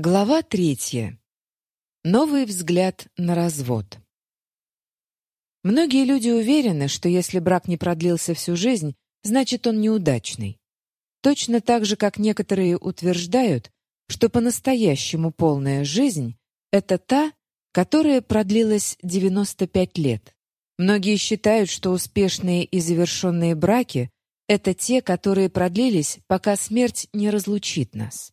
Глава третья. Новый взгляд на развод. Многие люди уверены, что если брак не продлился всю жизнь, значит он неудачный. Точно так же, как некоторые утверждают, что по-настоящему полная жизнь — это та, которая продлилась 95 лет. Многие считают, что успешные и завершенные браки — это те, которые продлились, пока смерть не разлучит нас.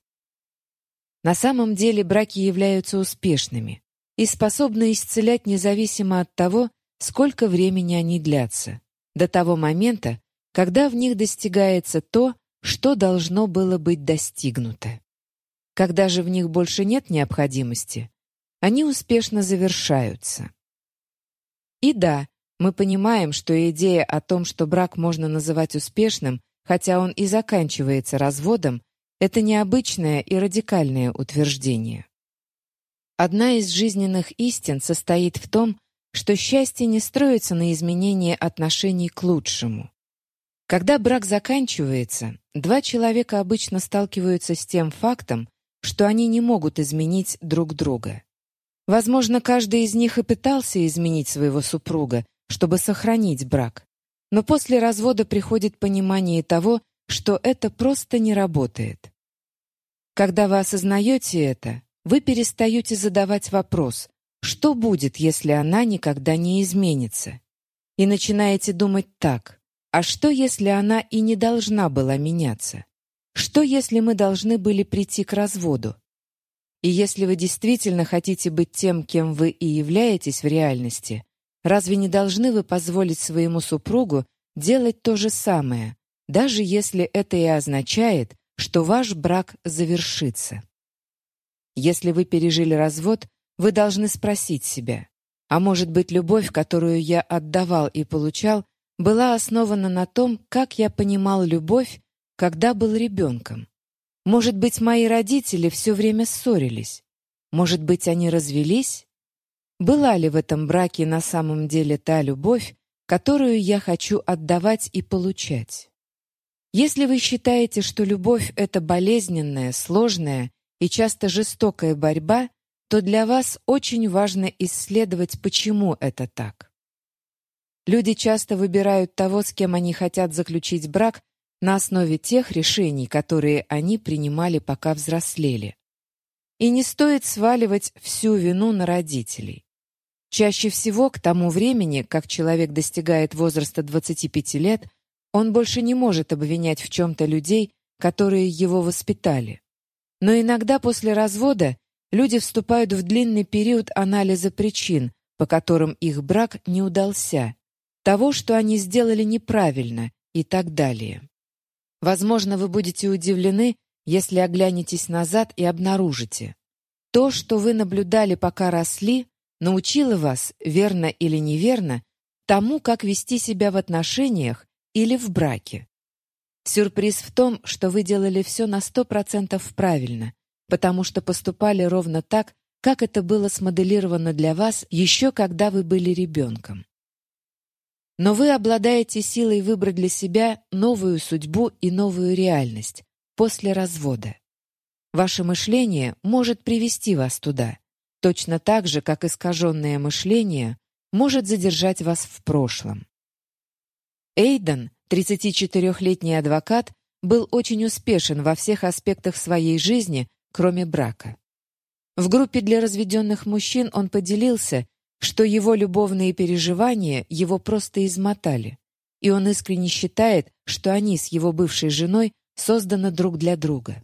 На самом деле браки являются успешными и способны исцелять независимо от того, сколько времени они длятся, до того момента, когда в них достигается то, что должно было быть достигнуто. Когда же в них больше нет необходимости, они успешно завершаются. И да, мы понимаем, что идея о том, что брак можно называть успешным, хотя он и заканчивается разводом, это необычное и радикальное утверждение. Одна из жизненных истин состоит в том, что счастье не строится на изменении отношений к лучшему. Когда брак заканчивается, два человека обычно сталкиваются с тем фактом, что они не могут изменить друг друга. Возможно, каждый из них и пытался изменить своего супруга, чтобы сохранить брак. Но после развода приходит понимание того, что это просто не работает. Когда вы осознаете это, вы перестаете задавать вопрос, что будет, если она никогда не изменится? И начинаете думать так, а что, если она и не должна была меняться? Что, если мы должны были прийти к разводу? И если вы действительно хотите быть тем, кем вы и являетесь в реальности, разве не должны вы позволить своему супругу делать то же самое, даже если это и означает, что ваш брак завершится. Если вы пережили развод, вы должны спросить себя, а может быть, любовь, которую я отдавал и получал, была основана на том, как я понимал любовь, когда был ребенком. Может быть, мои родители все время ссорились. Может быть, они развелись? Была ли в этом браке на самом деле та любовь, которую я хочу отдавать и получать? Если вы считаете, что любовь — это болезненная, сложная и часто жестокая борьба, то для вас очень важно исследовать, почему это так. Люди часто выбирают того, с кем они хотят заключить брак, на основе тех решений, которые они принимали, пока взрослели. И не стоит сваливать всю вину на родителей. Чаще всего к тому времени, как человек достигает возраста 25 лет, он больше не может обвинять в чем-то людей, которые его воспитали. Но иногда после развода люди вступают в длинный период анализа причин, по которым их брак не удался, того, что они сделали неправильно и так далее. Возможно, вы будете удивлены, если оглянетесь назад и обнаружите. То, что вы наблюдали, пока росли, научило вас, верно или неверно, тому, как вести себя в отношениях или в браке. Сюрприз в том, что вы делали все на сто процентов правильно, потому что поступали ровно так, как это было смоделировано для вас еще когда вы были ребенком. Но вы обладаете силой выбрать для себя новую судьбу и новую реальность после развода. Ваше мышление может привести вас туда, точно так же, как искаженное мышление может задержать вас в прошлом. Эйден, 34-летний адвокат, был очень успешен во всех аспектах своей жизни, кроме брака. В группе для разведенных мужчин он поделился, что его любовные переживания его просто измотали, и он искренне считает, что они с его бывшей женой созданы друг для друга.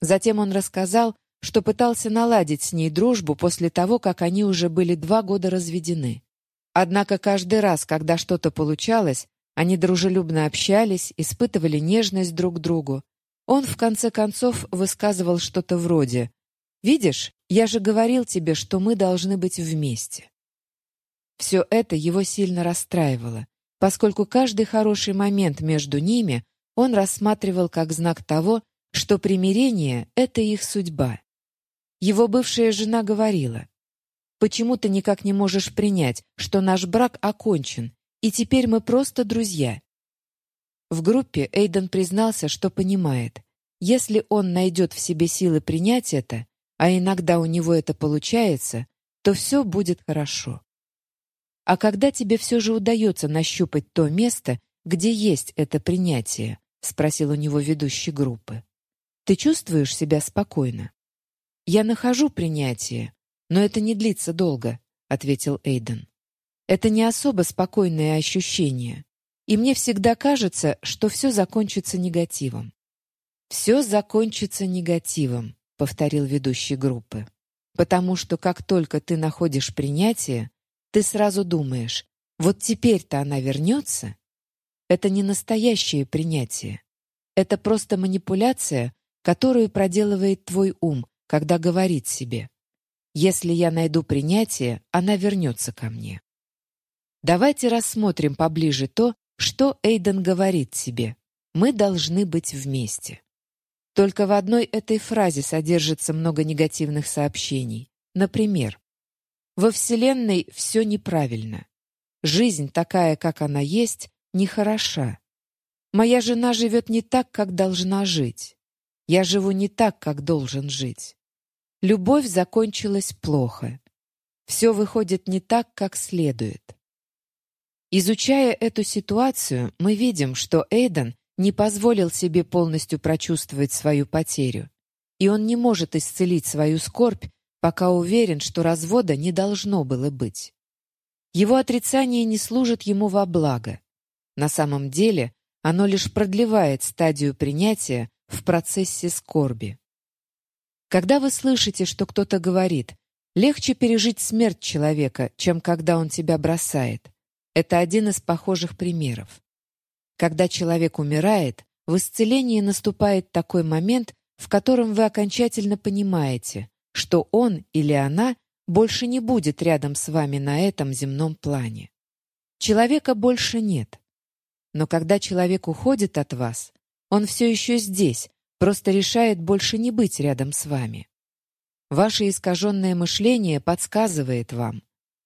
Затем он рассказал, что пытался наладить с ней дружбу после того, как они уже были два года разведены. Однако каждый раз, когда что-то получалось, они дружелюбно общались, испытывали нежность друг к другу. Он, в конце концов, высказывал что-то вроде «Видишь, я же говорил тебе, что мы должны быть вместе». Все это его сильно расстраивало, поскольку каждый хороший момент между ними он рассматривал как знак того, что примирение — это их судьба. Его бывшая жена говорила, «Почему ты никак не можешь принять, что наш брак окончен, и теперь мы просто друзья. В группе Эйден признался, что понимает, если он найдет в себе силы принять это, а иногда у него это получается, то все будет хорошо. А когда тебе все же удается нащупать то место, где есть это принятие, спросил у него ведущий группы. Ты чувствуешь себя спокойно? Я нахожу принятие, но это не длится долго, ответил Эйден. Это не особо спокойное ощущение, и мне всегда кажется, что все закончится негативом. Все закончится негативом, повторил ведущий группы. Потому что как только ты находишь принятие, ты сразу думаешь: вот теперь-то она вернется. Это не настоящее принятие. Это просто манипуляция, которую проделывает твой ум, когда говорит себе: если я найду принятие, она вернется ко мне. Давайте рассмотрим поближе то, что Эйден говорит себе. Мы должны быть вместе. Только в одной этой фразе содержится много негативных сообщений. Например, во Вселенной все неправильно. Жизнь такая, как она есть, нехороша. Моя жена живет не так, как должна жить. Я живу не так, как должен жить. Любовь закончилась плохо. Все выходит не так, как следует. Изучая эту ситуацию, мы видим, что Эйден не позволил себе полностью прочувствовать свою потерю, и он не может исцелить свою скорбь, пока уверен, что развода не должно было быть. Его отрицание не служит ему во благо. На самом деле, оно лишь продлевает стадию принятия в процессе скорби. Когда вы слышите, что кто-то говорит, легче пережить смерть человека, чем когда он тебя бросает, это один из похожих примеров. Когда человек умирает, в исцелении наступает такой момент, в котором вы окончательно понимаете, что он или она больше не будет рядом с вами на этом земном плане. Человека больше нет. Но когда человек уходит от вас, он все еще здесь, просто решает больше не быть рядом с вами. Ваше искаженное мышление подсказывает вам,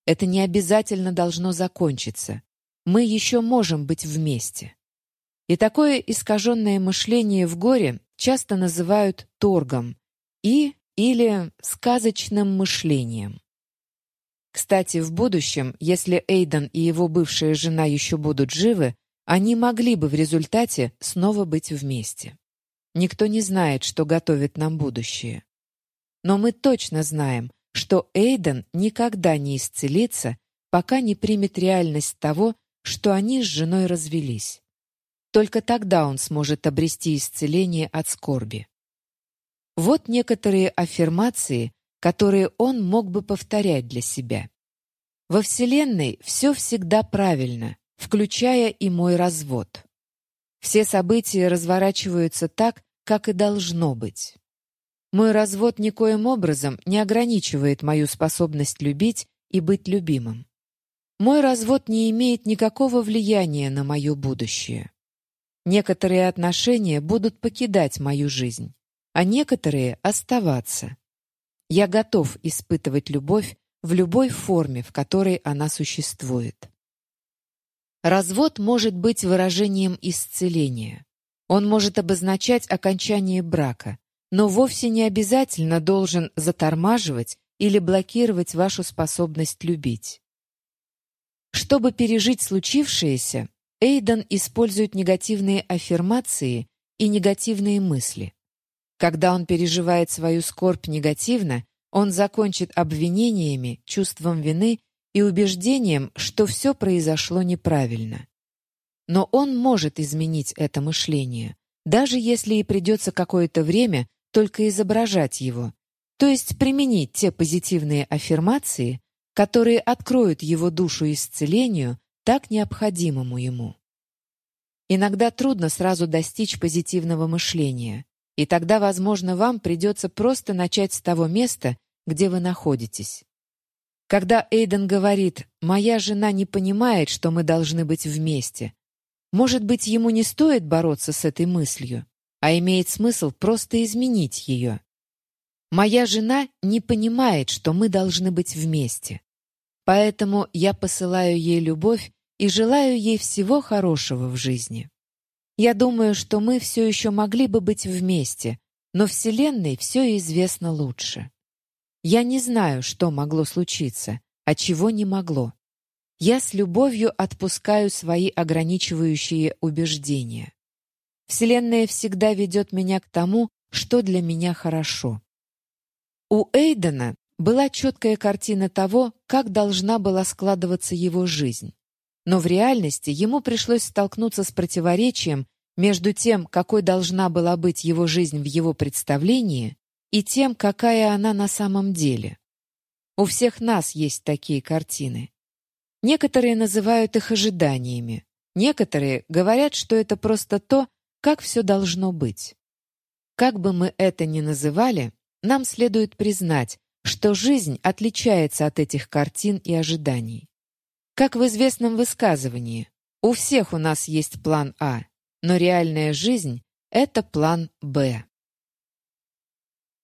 это не обязательно должно закончиться. Мы еще можем быть вместе. И такое искаженное мышление в горе часто называют торгом и или сказочным мышлением. Кстати, в будущем, если Эйден и его бывшая жена еще будут живы, они могли бы в результате снова быть вместе. Никто не знает, что готовит нам будущее. Но мы точно знаем, что Эйден никогда не исцелится, пока не примет реальность того, что они с женой развелись. Только тогда он сможет обрести исцеление от скорби. Вот некоторые аффирмации, которые он мог бы повторять для себя. Во Вселенной все всегда правильно, включая и мой развод. Все события разворачиваются так, как и должно быть. Мой развод никоим образом не ограничивает мою способность любить и быть любимым. Мой развод не имеет никакого влияния на мое будущее. Некоторые отношения будут покидать мою жизнь, а некоторые оставаться. Я готов испытывать любовь в любой форме, в которой она существует. Развод может быть выражением исцеления. Он может обозначать окончание брака, но вовсе не обязательно должен затормаживать или блокировать вашу способность любить. Чтобы пережить случившееся, Эйден использует негативные аффирмации и негативные мысли. Когда он переживает свою скорбь негативно, он закончит обвинениями, чувством вины и убеждением, что все произошло неправильно. Но он может изменить это мышление, даже если и придется какое-то время только изображать его, то есть применить те позитивные аффирмации, которые откроют его душу исцелению, так необходимому ему. Иногда трудно сразу достичь позитивного мышления, и тогда, возможно, вам придется просто начать с того места, где вы находитесь. Когда Эйден говорит «моя жена не понимает, что мы должны быть вместе», может быть, ему не стоит бороться с этой мыслью? А имеет смысл просто изменить ее. Моя жена не понимает, что мы должны быть вместе. Поэтому я посылаю ей любовь и желаю ей всего хорошего в жизни. Я думаю, что мы все еще могли бы быть вместе, но Вселенной все известно лучше. Я не знаю, что могло случиться, а чего не могло. Я с любовью отпускаю свои ограничивающие убеждения. Вселенная всегда ведет меня к тому, что для меня хорошо. У Эйдена была четкая картина того, как должна была складываться его жизнь. Но в реальности ему пришлось столкнуться с противоречием между тем, какой должна была быть его жизнь в его представлении, и тем, какая она на самом деле. У всех нас есть такие картины. Некоторые называют их ожиданиями, некоторые говорят, что это просто то, как все должно быть. Как бы мы это ни называли, нам следует признать, что жизнь отличается от этих картин и ожиданий. Как в известном высказывании, у всех у нас есть план А, но реальная жизнь — это план Б.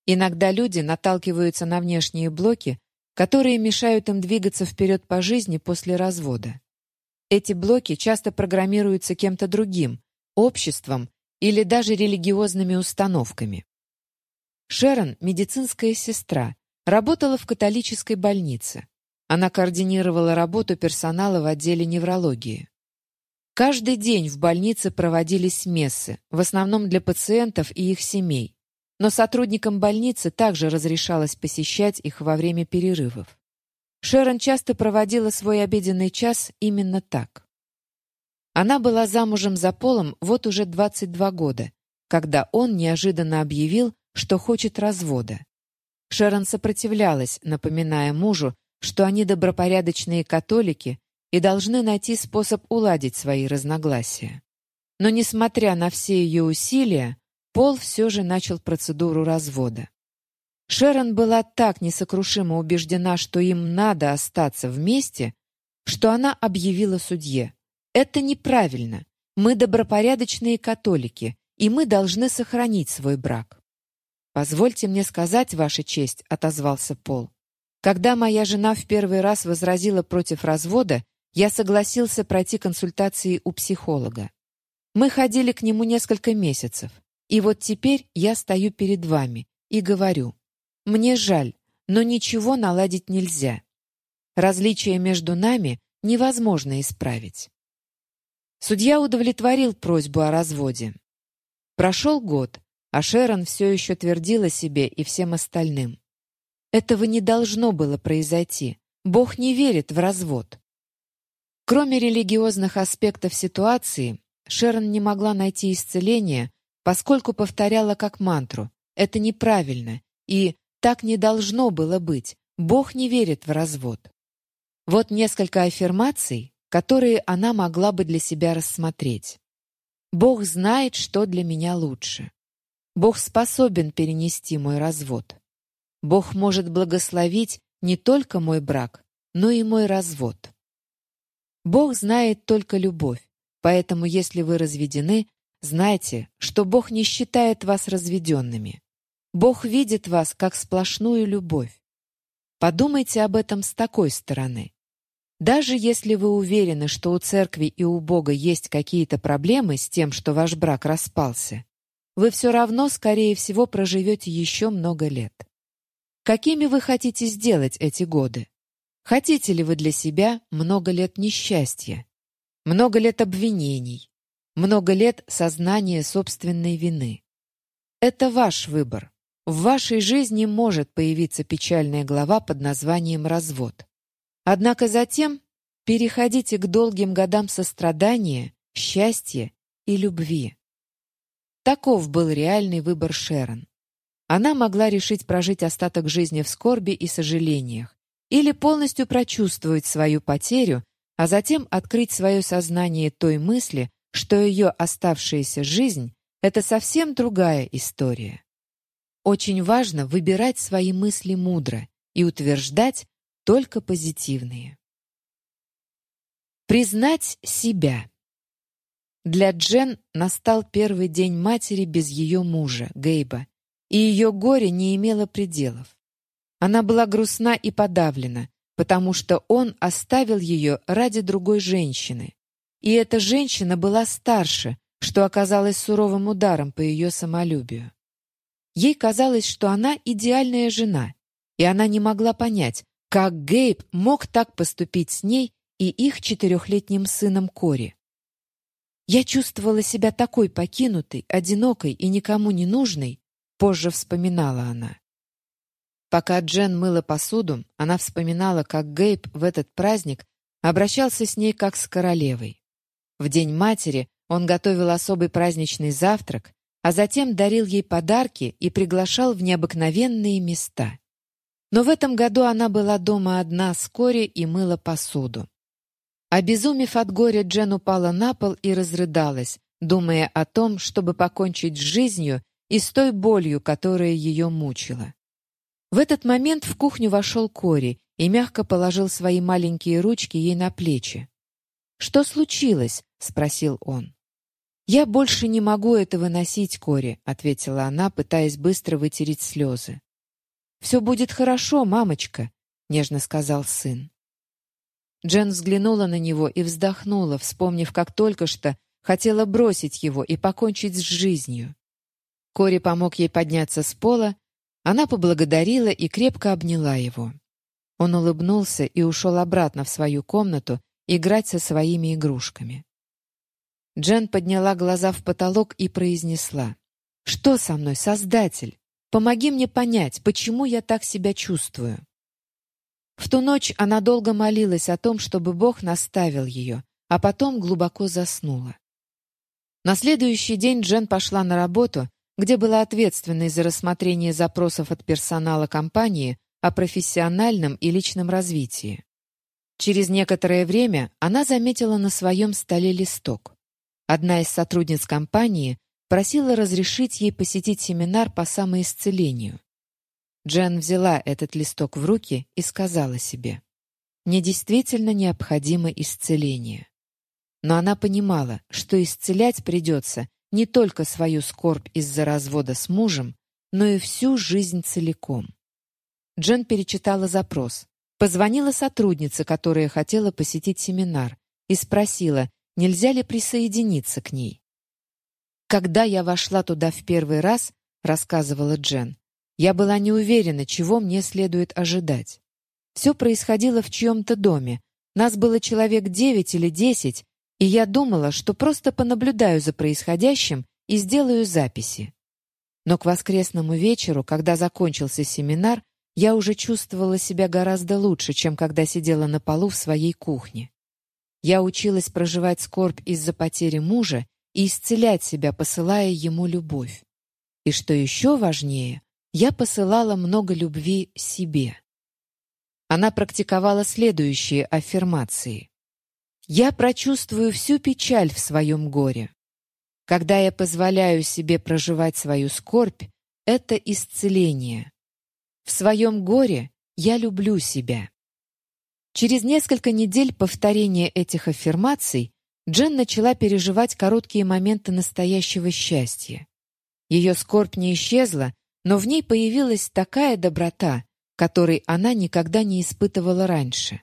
Иногда люди наталкиваются на внешние блоки, которые мешают им двигаться вперед по жизни после развода. Эти блоки часто программируются кем-то другим, обществом или даже религиозными установками. Шерон, медицинская сестра, работала в католической больнице. Она координировала работу персонала в отделе неврологии. Каждый день в больнице проводились мессы, в основном для пациентов и их семей. Но сотрудникам больницы также разрешалось посещать их во время перерывов. Шерон часто проводила свой обеденный час именно так. Она была замужем за Полом вот уже 22 года, когда он неожиданно объявил, что хочет развода. Шерон сопротивлялась, напоминая мужу, что они добропорядочные католики и должны найти способ уладить свои разногласия. Но, несмотря на все ее усилия, Пол все же начал процедуру развода. Шерон была так несокрушимо убеждена, что им надо остаться вместе, что она объявила судье. Это неправильно. Мы добропорядочные католики, и мы должны сохранить свой брак. «Позвольте мне сказать, Ваша честь», — отозвался Пол. «Когда моя жена в первый раз возразила против развода, я согласился пройти консультации у психолога. Мы ходили к нему несколько месяцев, и вот теперь я стою перед вами и говорю, мне жаль, но ничего наладить нельзя. Различия между нами невозможно исправить. Судья удовлетворил просьбу о разводе. Прошел год, а Шерон все еще твердила себе и всем остальным. Этого не должно было произойти. Бог не верит в развод. Кроме религиозных аспектов ситуации, Шерон не могла найти исцеления, поскольку повторяла как мантру «это неправильно» и «так не должно было быть, Бог не верит в развод». Вот несколько аффирмаций, которые она могла бы для себя рассмотреть. Бог знает, что для меня лучше. Бог способен перенести мой развод. Бог может благословить не только мой брак, но и мой развод. Бог знает только любовь, поэтому если вы разведены, знайте, что Бог не считает вас разведенными. Бог видит вас как сплошную любовь. Подумайте об этом с такой стороны. Даже если вы уверены, что у церкви и у Бога есть какие-то проблемы с тем, что ваш брак распался, вы все равно, скорее всего, проживете еще много лет. Какими вы хотите сделать эти годы? Хотите ли вы для себя много лет несчастья, много лет обвинений, много лет сознания собственной вины? Это ваш выбор. В вашей жизни может появиться печальная глава под названием «развод». Однако затем переходите к долгим годам сострадания, счастья и любви. Таков был реальный выбор Шерон. Она могла решить прожить остаток жизни в скорби и сожалениях, или полностью прочувствовать свою потерю, а затем открыть свое сознание той мысли, что ее оставшаяся жизнь — это совсем другая история. Очень важно выбирать свои мысли мудро и утверждать, только позитивные. Признать себя. Для Джен настал первый день матери без ее мужа, Гейба, и ее горе не имело пределов. Она была грустна и подавлена, потому что он оставил ее ради другой женщины. И эта женщина была старше, что оказалось суровым ударом по ее самолюбию. Ей казалось, что она идеальная жена, и она не могла понять, как Гейб мог так поступить с ней и их четырехлетним сыном Кори. Я чувствовала себя такой покинутой, одинокой и никому не нужной, позже вспоминала она. Пока Джен мыла посуду, она вспоминала, как Гейб в этот праздник обращался с ней как с королевой. В День матери он готовил особый праздничный завтрак, а затем дарил ей подарки и приглашал в необыкновенные места. Но в этом году она была дома одна с Кори и мыла посуду. Обезумев от горя, Джен упала на пол и разрыдалась, думая о том, чтобы покончить с жизнью и с той болью, которая ее мучила. В этот момент в кухню вошел Кори и мягко положил свои маленькие ручки ей на плечи. «Что случилось?» — спросил он. «Я больше не могу это выносить, Кори», — ответила она, пытаясь быстро вытереть слезы. «Все будет хорошо, мамочка», — нежно сказал сын. Джен взглянула на него и вздохнула, вспомнив, как только что хотела бросить его и покончить с жизнью. Кори помог ей подняться с пола, она поблагодарила и крепко обняла его. Он улыбнулся и ушел обратно в свою комнату играть со своими игрушками. Джен подняла глаза в потолок и произнесла. «Что со мной, Создатель? Помоги мне понять, почему я так себя чувствую». В ту ночь она долго молилась о том, чтобы Бог наставил ее, а потом глубоко заснула. На следующий день Джен пошла на работу, где была ответственной за рассмотрение запросов от персонала компании о профессиональном и личном развитии. Через некоторое время она заметила на своем столе листок. Одна из сотрудниц компании просила разрешить ей посетить семинар по самоисцелению. Джен взяла этот листок в руки и сказала себе, «Мне действительно необходимо исцеление». Но она понимала, что исцелять придется не только свою скорбь из-за развода с мужем, но и всю жизнь целиком. Джен перечитала запрос, позвонила сотруднице, которая хотела посетить семинар, и спросила, нельзя ли присоединиться к ней. «Когда я вошла туда в первый раз», — рассказывала Джен, я была не уверена, чего мне следует ожидать. Все происходило в чьем-то доме. Нас было человек девять или десять, и я думала, что просто понаблюдаю за происходящим и сделаю записи. Но к воскресному вечеру, когда закончился семинар, я уже чувствовала себя гораздо лучше, чем когда сидела на полу в своей кухне. Я училась проживать скорбь из-за потери мужа и исцелять себя, посылая ему любовь. И что еще важнее, я посылала много любви себе. Она практиковала следующие аффирмации. «Я прочувствую всю печаль в своем горе. Когда я позволяю себе проживать свою скорбь, это исцеление. В своем горе я люблю себя». Через несколько недель повторения этих аффирмаций Джен начала переживать короткие моменты настоящего счастья. Ее скорбь не исчезла, но в ней появилась такая доброта, которой она никогда не испытывала раньше.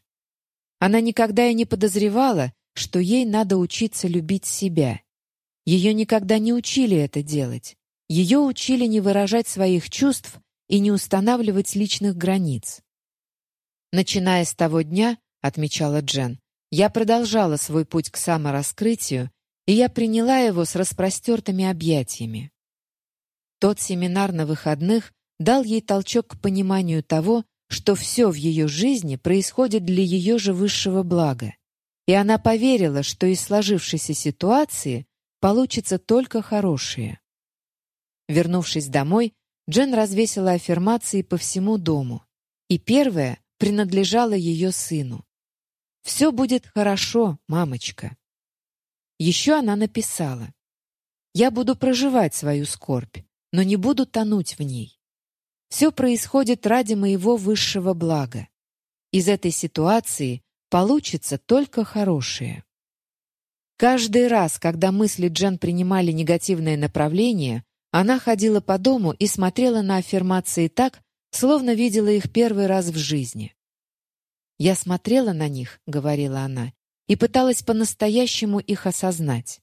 Она никогда и не подозревала, что ей надо учиться любить себя. Ее никогда не учили это делать. Ее учили не выражать своих чувств и не устанавливать личных границ. Начиная с того дня, отмечала Джен, я продолжала свой путь к самораскрытию, и я приняла его с распростертыми объятиями. Тот семинар на выходных дал ей толчок к пониманию того, что все в ее жизни происходит для ее же высшего блага. И она поверила, что из сложившейся ситуации получится только хорошее. Вернувшись домой, Джен развесила аффирмации по всему дому. И первая принадлежала ее сыну. «Все будет хорошо, мамочка». Еще она написала. «Я буду проживать свою скорбь но не буду тонуть в ней. Все происходит ради моего высшего блага. Из этой ситуации получится только хорошее. Каждый раз, когда мысли Джен принимали негативное направление, она ходила по дому и смотрела на аффирмации так, словно видела их первый раз в жизни. «Я смотрела на них», — говорила она, и пыталась по-настоящему их осознать.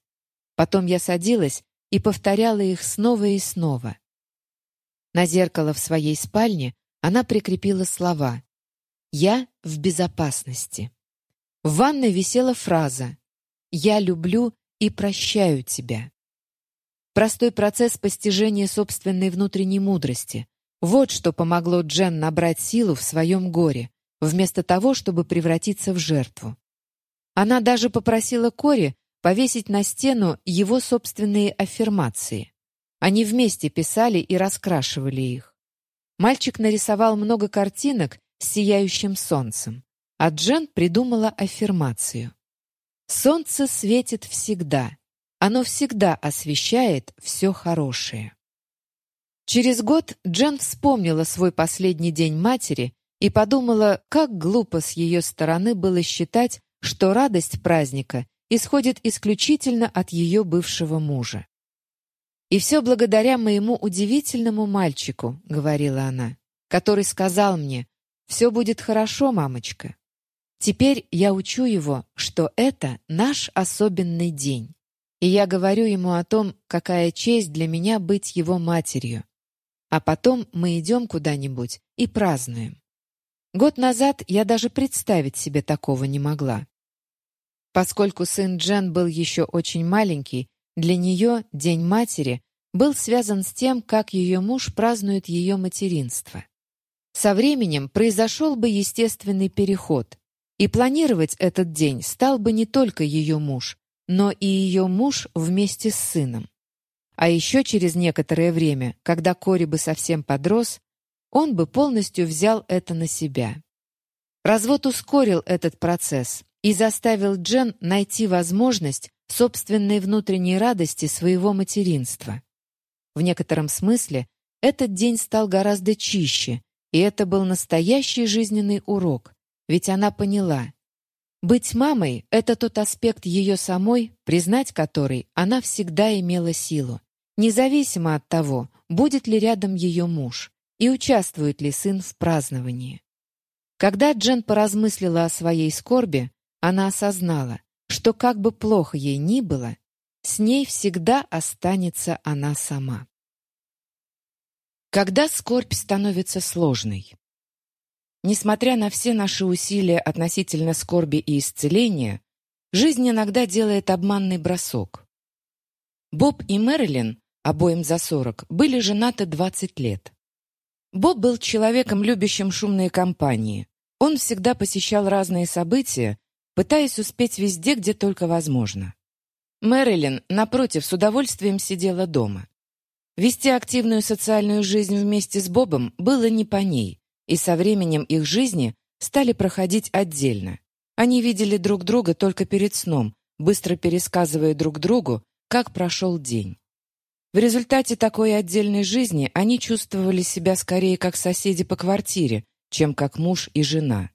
Потом я садилась и повторяла их снова и снова. На зеркало в своей спальне она прикрепила слова «Я в безопасности». В ванной висела фраза «Я люблю и прощаю тебя». Простой процесс постижения собственной внутренней мудрости. Вот что помогло Джен набрать силу в своем горе, вместо того, чтобы превратиться в жертву. Она даже попросила Кори повесить на стену его собственные аффирмации. Они вместе писали и раскрашивали их. Мальчик нарисовал много картинок с сияющим солнцем, а Джен придумала аффирмацию. «Солнце светит всегда. Оно всегда освещает все хорошее». Через год Джен вспомнила свой последний день матери и подумала, как глупо с ее стороны было считать, что радость праздника исходит исключительно от ее бывшего мужа. «И все благодаря моему удивительному мальчику», — говорила она, который сказал мне, «Все будет хорошо, мамочка». Теперь я учу его, что это наш особенный день. И я говорю ему о том, какая честь для меня быть его матерью. А потом мы идем куда-нибудь и празднуем. Год назад я даже представить себе такого не могла. Поскольку сын Джен был еще очень маленький, для нее День матери был связан с тем, как ее муж празднует ее материнство. Со временем произошел бы естественный переход, и планировать этот день стал бы не только ее муж, но и ее муж вместе с сыном. А еще через некоторое время, когда Кори бы совсем подрос, он бы полностью взял это на себя. Развод ускорил этот процесс, и заставил Джен найти возможность собственной внутренней радости своего материнства. В некотором смысле этот день стал гораздо чище, и это был настоящий жизненный урок, ведь она поняла. Быть мамой — это тот аспект ее самой, признать который она всегда имела силу, независимо от того, будет ли рядом ее муж и участвует ли сын в праздновании. Когда Джен поразмыслила о своей скорби, она осознала, что как бы плохо ей ни было, с ней всегда останется она сама. Когда скорбь становится сложной. Несмотря на все наши усилия относительно скорби и исцеления, жизнь иногда делает обманный бросок. Боб и Мэрилин, обоим за 40, были женаты 20 лет. Боб был человеком, любящим шумные компании. Он всегда посещал разные события, пытаясь успеть везде, где только возможно. Мэрилин, напротив, с удовольствием сидела дома. Вести активную социальную жизнь вместе с Бобом было не по ней, и со временем их жизни стали проходить отдельно. Они видели друг друга только перед сном, быстро пересказывая друг другу, как прошел день. В результате такой отдельной жизни они чувствовали себя скорее как соседи по квартире, чем как муж и жена.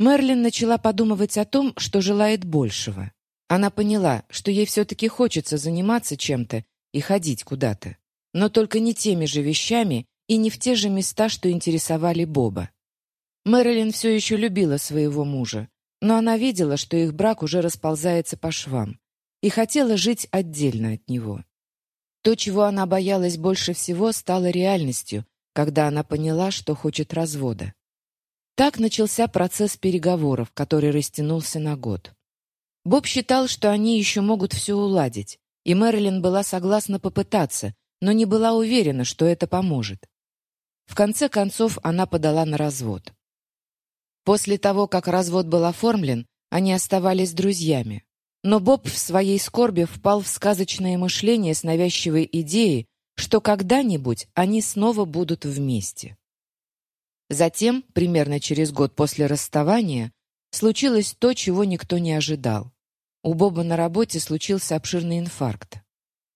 Мерлин начала подумывать о том, что желает большего. Она поняла, что ей все-таки хочется заниматься чем-то и ходить куда-то. Но только не теми же вещами и не в те же места, что интересовали Боба. Мэрилин все еще любила своего мужа, но она видела, что их брак уже расползается по швам, и хотела жить отдельно от него. То, чего она боялась больше всего, стало реальностью, когда она поняла, что хочет развода. Так начался процесс переговоров, который растянулся на год. Боб считал, что они еще могут все уладить, и Мэрилин была согласна попытаться, но не была уверена, что это поможет. В конце концов, она подала на развод. После того, как развод был оформлен, они оставались друзьями. Но Боб в своей скорби впал в сказочное мышление с навязчивой идеей, что когда-нибудь они снова будут вместе. Затем, примерно через год после расставания, случилось то, чего никто не ожидал. У Боба на работе случился обширный инфаркт.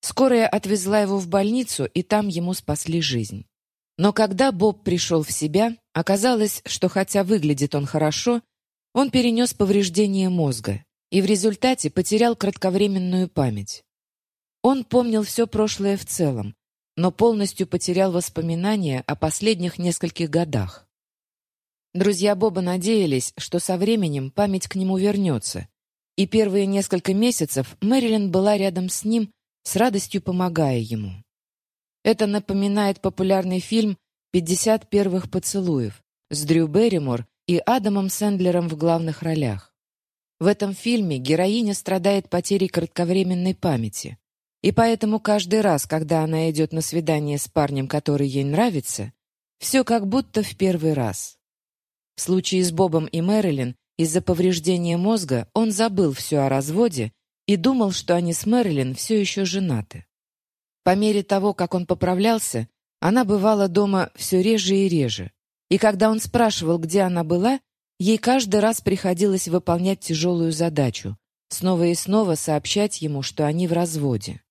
Скорая отвезла его в больницу, и там ему спасли жизнь. Но когда Боб пришел в себя, оказалось, что хотя выглядит он хорошо, он перенес повреждение мозга и в результате потерял кратковременную память. Он помнил все прошлое в целом, но полностью потерял воспоминания о последних нескольких годах. Друзья Боба надеялись, что со временем память к нему вернется, и первые несколько месяцев Мэрилин была рядом с ним, с радостью помогая ему. Это напоминает популярный фильм «50 первых поцелуев» с Дрю Берримор и Адамом Сэндлером в главных ролях. В этом фильме героиня страдает потерей кратковременной памяти, и поэтому каждый раз, когда она идет на свидание с парнем, который ей нравится, все как будто в первый раз. В случае с Бобом и Мэрилин из-за повреждения мозга он забыл все о разводе и думал, что они с Мэрилин все еще женаты. По мере того, как он поправлялся, она бывала дома все реже и реже, и когда он спрашивал, где она была, ей каждый раз приходилось выполнять тяжелую задачу — снова и снова сообщать ему, что они в разводе.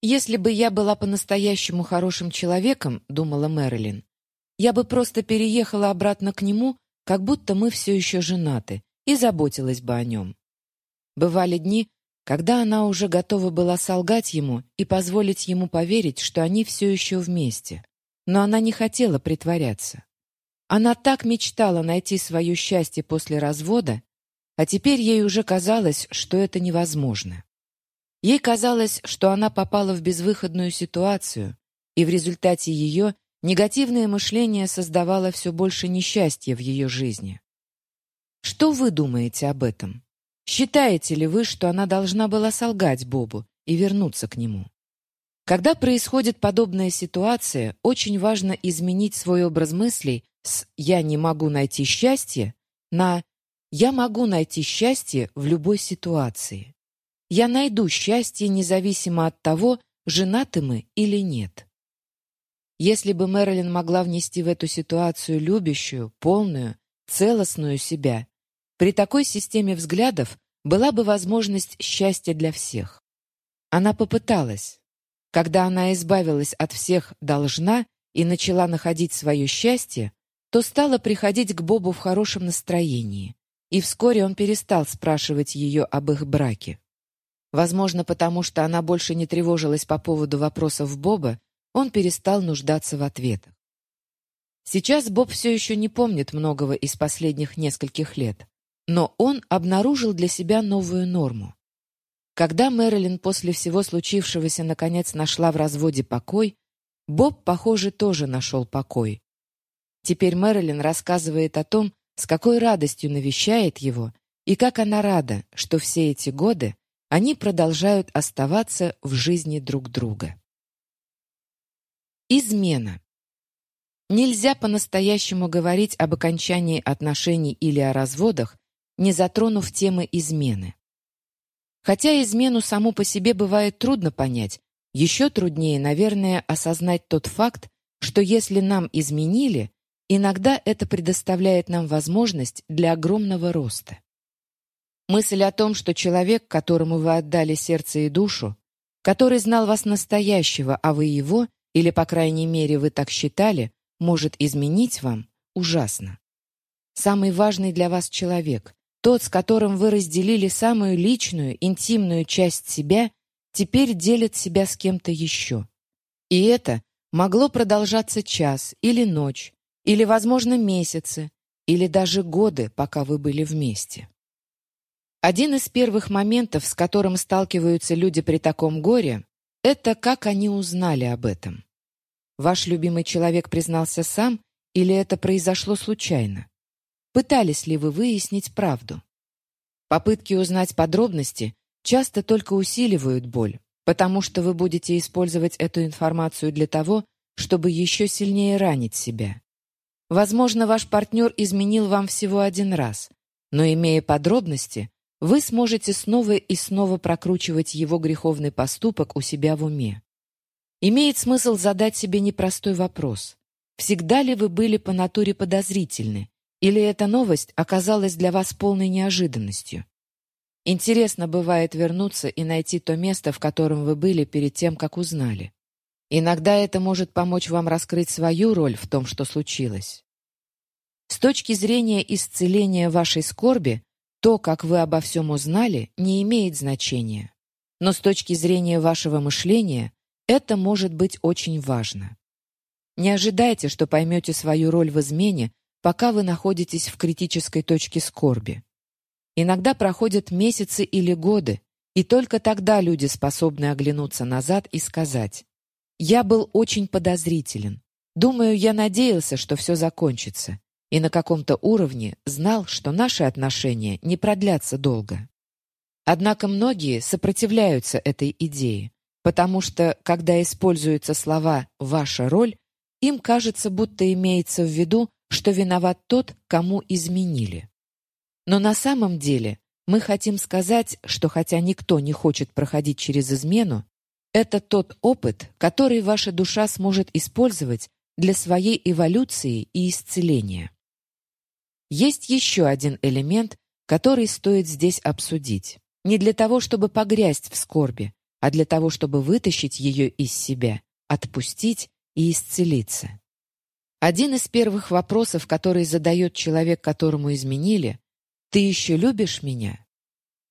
«Если бы я была по-настоящему хорошим человеком, — думала Мэрилин, — я бы просто переехала обратно к нему как будто мы все еще женаты, и заботилась бы о нем. Бывали дни, когда она уже готова была солгать ему и позволить ему поверить, что они все еще вместе. Но она не хотела притворяться. Она так мечтала найти свое счастье после развода, а теперь ей уже казалось, что это невозможно. Ей казалось, что она попала в безвыходную ситуацию, и в результате ее Негативное мышление создавало все больше несчастья в ее жизни. Что вы думаете об этом? Считаете ли вы, что она должна была солгать Бобу и вернуться к нему? Когда происходит подобная ситуация, очень важно изменить свой образ мыслей с «я не могу найти счастье» на «я могу найти счастье в любой ситуации». Я найду счастье независимо от того, женаты мы или нет. Если бы Мэрилин могла внести в эту ситуацию любящую, полную, целостную себя, при такой системе взглядов была бы возможность счастья для всех. Она попыталась. Когда она избавилась от всех «должна» и начала находить свое счастье, то стала приходить к Бобу в хорошем настроении, и вскоре он перестал спрашивать ее об их браке. Возможно, потому что она больше не тревожилась по поводу вопросов Боба, он перестал нуждаться в ответах. Сейчас Боб все еще не помнит многого из последних нескольких лет, но он обнаружил для себя новую норму. Когда Мэрилин после всего случившегося наконец нашла в разводе покой, Боб, похоже, тоже нашел покой. Теперь Мэрилин рассказывает о том, с какой радостью навещает его, и как она рада, что все эти годы они продолжают оставаться в жизни друг друга. Измена. Нельзя по-настоящему говорить об окончании отношений или о разводах, не затронув темы измены. Хотя измену саму по себе бывает трудно понять, еще труднее, наверное, осознать тот факт, что если нам изменили, иногда это предоставляет нам возможность для огромного роста. Мысль о том, что человек, которому вы отдали сердце и душу, который знал вас настоящего, а вы его — или, по крайней мере, вы так считали, может изменить вам, ужасно. Самый важный для вас человек, тот, с которым вы разделили самую личную, интимную часть себя, теперь делит себя с кем-то еще. И это могло продолжаться час или ночь, или, возможно, месяцы, или даже годы, пока вы были вместе. Один из первых моментов, с которым сталкиваются люди при таком горе, это как они узнали об этом. Ваш любимый человек признался сам или это произошло случайно? Пытались ли вы выяснить правду? Попытки узнать подробности часто только усиливают боль, потому что вы будете использовать эту информацию для того, чтобы еще сильнее ранить себя. Возможно, ваш партнер изменил вам всего один раз, но, имея подробности, вы сможете снова и снова прокручивать его греховный поступок у себя в уме. Имеет смысл задать себе непростой вопрос. Всегда ли вы были по натуре подозрительны? Или эта новость оказалась для вас полной неожиданностью? Интересно бывает вернуться и найти то место, в котором вы были перед тем, как узнали. Иногда это может помочь вам раскрыть свою роль в том, что случилось. С точки зрения исцеления вашей скорби, то, как вы обо всем узнали, не имеет значения. Но с точки зрения вашего мышления, это может быть очень важно. Не ожидайте, что поймете свою роль в измене, пока вы находитесь в критической точке скорби. Иногда проходят месяцы или годы, и только тогда люди способны оглянуться назад и сказать «Я был очень подозрителен, Думаю, я надеялся, что все закончится, и на каком-то уровне знал, что наши отношения не продлятся долго. Однако многие сопротивляются этой идее, потому что, когда используются слова «ваша роль», им кажется, будто имеется в виду, что виноват тот, кому изменили. Но на самом деле мы хотим сказать, что хотя никто не хочет проходить через измену, это тот опыт, который ваша душа сможет использовать для своей эволюции и исцеления. Есть еще один элемент, который стоит здесь обсудить. Не для того, чтобы погрязть в скорби, а для того, чтобы вытащить ее из себя, отпустить и исцелиться. Один из первых вопросов, который задает человек, которому изменили, «Ты еще любишь меня?»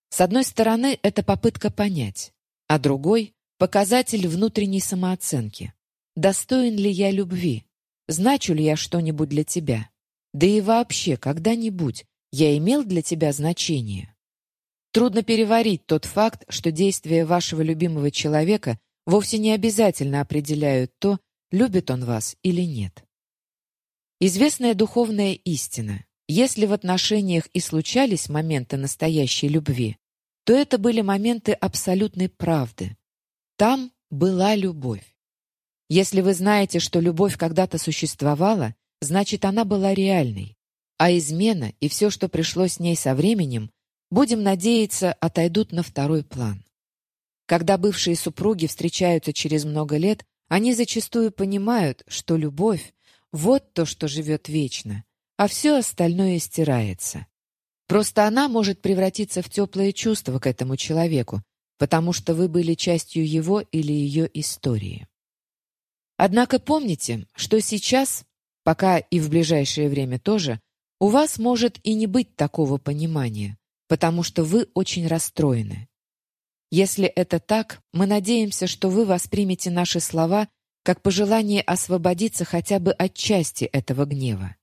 С одной стороны, это попытка понять, а другой — показатель внутренней самооценки. Достоин ли я любви? Значу ли я что-нибудь для тебя? Да и вообще, когда-нибудь я имел для тебя значение? Трудно переварить тот факт, что действия вашего любимого человека вовсе не обязательно определяют то, любит он вас или нет. Известная духовная истина. Если в отношениях и случались моменты настоящей любви, то это были моменты абсолютной правды. Там была любовь. Если вы знаете, что любовь когда-то существовала, значит, она была реальной. А измена и все, что пришло с ней со временем, будем надеяться, отойдут на второй план. Когда бывшие супруги встречаются через много лет, они зачастую понимают, что любовь — вот то, что живет вечно, а все остальное стирается. Просто она может превратиться в теплое чувство к этому человеку, потому что вы были частью его или ее истории. Однако помните, что сейчас, пока и в ближайшее время тоже, у вас может и не быть такого понимания, потому что вы очень расстроены. Если это так, мы надеемся, что вы воспримете наши слова как пожелание освободиться хотя бы от части этого гнева.